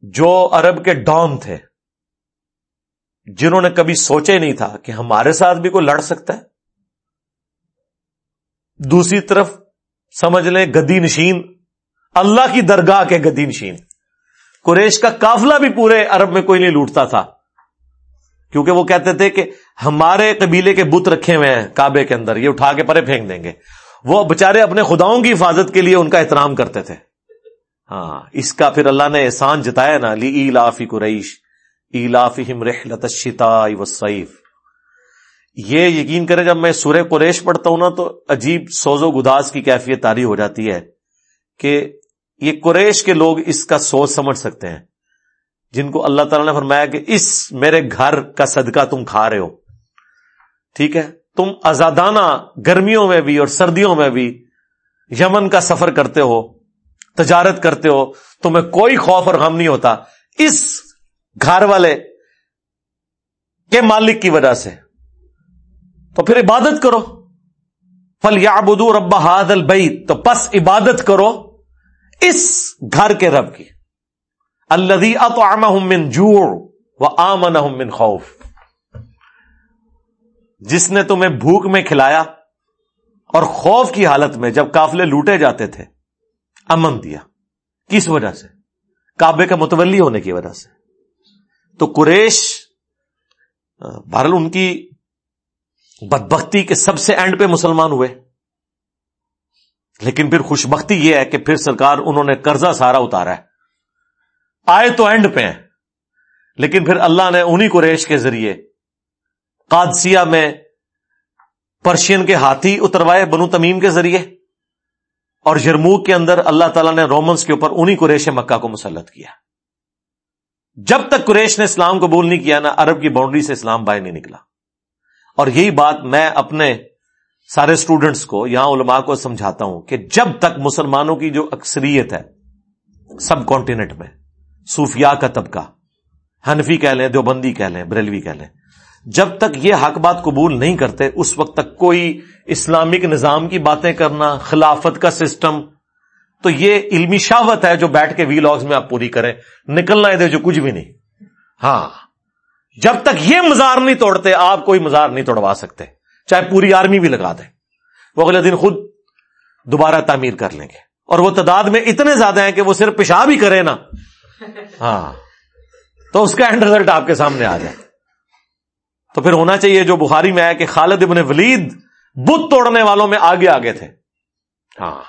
جو عرب کے ڈان تھے، جنہوں نے کبھی سوچے نہیں تھا کہ ہمارے ساتھ بھی کوئی لڑ سکتا ہے۔ دوسری طرف سمجھ لیں گدی نشین، اللہ کی درگاہ کے گدی نشین۔ قریش کا قافلہ بھی پورے عرب میں کوئی نہیں لوٹتا تھا، کیونکہ وہ کہتے تھے کہ ہمارے قبیلے کے بت رکھے ہوئے ہیں کعبے کے اندر، یہ اٹھا کے پرے پھینک دیں گے۔ وہ بےچارے اپنے خداؤں کی حفاظت کے لیے ان کا احترام کرتے تھے۔ ہاں اس کا پھر اللہ نے احسان جتایا نا، لی لافی قریش رحلت وسیف یہ یقین کریں، جب میں سورہ قریش پڑھتا ہوں نا، تو عجیب سوز و گداس کی کیفیت تاری ہو جاتی ہے کہ یہ قریش کے لوگ اس کا سوچ سمجھ سکتے ہیں۔ جن کو اللہ تعالیٰ نے فرمایا کہ اس میرے گھر کا صدقہ تم کھا رہے ہو۔ ٹھیک ہے؟ تم آزادانہ گرمیوں میں بھی اور سردیوں میں بھی یمن کا سفر کرتے ہو۔ تجارت کرتے ہو تمہیں کوئی خوف اور غم نہیں ہوتا۔ اس گھر والے کے مالک کی وجہ سے۔ تو پھر عبادت کرو۔ فل یا بدو ربا ہاد البئی تو پس عبادت کرو اس گھر کے رب کی۔ الدی من جوڑ و آمن من خوف۔ جس نے تمہیں بھوک میں کھلایا اور خوف کی حالت میں جب کافلے لوٹے جاتے تھے۔ امن دیا۔ کس وجہ سے؟ کعبے کا متولی ہونے کی وجہ سے۔ تو قریش بہرحال ان کی بدبختی کے سب سے اینڈ پہ مسلمان ہوئے۔ لیکن پھر خوشبختی یہ ہے کہ پھر سرکار انہوں نے قرضہ سارا اتارا ہے۔ آئے تو اینڈ پہ ہیں۔ لیکن پھر اللہ نے انہی قریش کے ذریعے قادسیہ میں پرشین کے ہاتھی اتروائے بنو تمیم کے ذریعے اور جرموک کے اندر اللہ تعالیٰ نے رومنس کے اوپر انہی قریش مکہ کو مسلط کیا۔ جب تک قریش نے اسلام قبول نہیں کیا نا عرب کی باؤنڈری سے اسلام باہر نہیں نکلا۔ اور یہی بات میں اپنے سارے اسٹوڈنٹس کو، یہاں علماء کو سمجھاتا ہوں کہ جب تک مسلمانوں کی جو اکثریت ہے، سب کانٹیننٹ میں، صوفیاء کا طبقہ، حنفی کہہ لیں، دیوبندی کہہ لیں، بریلوی کہہ لیں جب تک یہ حق بات قبول نہیں کرتے، اس وقت تک کوئی اسلامک نظام کی باتیں کرنا، خلافت کا سسٹم، تو یہ علمی شاوت ہے جو بیٹھ کے وی لاگز میں آپ پوری کریں۔ نکلنا ہے دے جو کچھ بھی نہیں۔ ہاں۔ جب تک یہ مزار نہیں توڑتے، آپ کوئی مزار نہیں توڑوا سکتے۔ چاہے پوری آرمی بھی لگا دیں۔ وہ اگلے دن خود دوبارہ تعمیر کر لیں گے۔ اور وہ تعداد میں اتنے زیادہ ہیں کہ وہ صرف پیشاب ہی کرے نا۔ ہاں۔ تو اس کا اینڈ ریزلٹ آپ کے سامنے آ جائے۔ تو پھر ہونا چاہیے جو بخاری میں ہے کہ خالد ابن ولید بت توڑنے والوں میں آگے آگے تھے۔ ہاں۔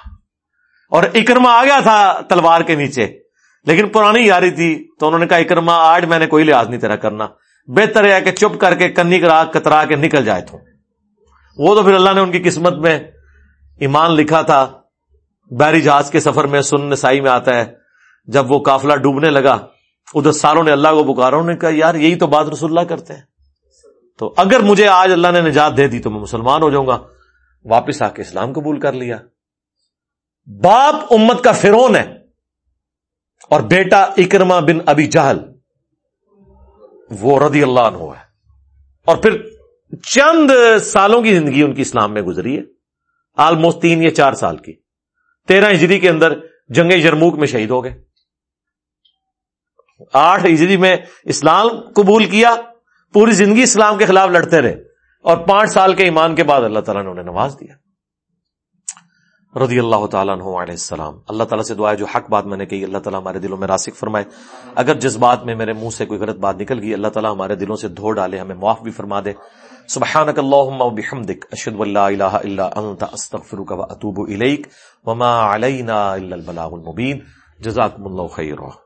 اور اکرما آ گیا تھا تلوار کے نیچے، لیکن پرانی یاری تھی، تو انہوں نے کہا اکرما آج میں نے کوئی لحاظ نہیں تیرا کرنا۔ بہتر ہے کہ چپ کر کے کنی کرا کترا کے نکل جائے تو۔ وہ تو پھر اللہ نے ان کی قسمت میں ایمان لکھا تھا۔ بحری جہاز کے سفر میں سن نسائی میں آتا ہے۔ جب وہ کافلا ڈوبنے لگا، ادھر سالوں نے اللہ کو پکارا، انہوں نے کہا، یار، یہی تو بات رسول اللہ کرتے ہیں۔ تو اگر مجھے آج اللہ نے نجات دے دی تو میں مسلمان ہو جاؤں گا۔ واپس آ کے اسلام قبول کر لیا۔ باپ امت کا فرون ہے اور بیٹا اکرما بن ابی جہل، وہ رضی اللہ عنہ ہے۔ اور پھر چند سالوں کی زندگی ان کی اسلام میں گزری ہے۔ آلموسٹ تین یا چار سال کی۔ تیرہ ہجری کے اندر جنگ جرموک میں شہید ہو گئے۔ آٹھ ہجری میں اسلام قبول کیا۔ پوری زندگی اسلام کے خلاف لڑتے رہے اور پانچ سال کے ایمان کے بعد اللہ تعالیٰ نے انہیں نواز دیا۔ رضی اللہ تعالیٰ عنہ علیہ السلام۔ اللہ تعالیٰ سے دعا ہے جو حق بات میں نے کہی، اللہ تعالیٰ ہمارے دلوں میں راسک فرمائے۔ اگر جس بات میں میرے منہ سے کوئی غلط بات نکل گئی، اللہ تعالیٰ ہمارے دلوں سے دھو ڈالے، ہمیں معاف بھی فرما دے۔ سبحانك اللهم وبحمدك اشهد ان لا اله الا انت استغفرك واتوب اليك وما علينا الا البلاغ المبين جزاكم الله خيرا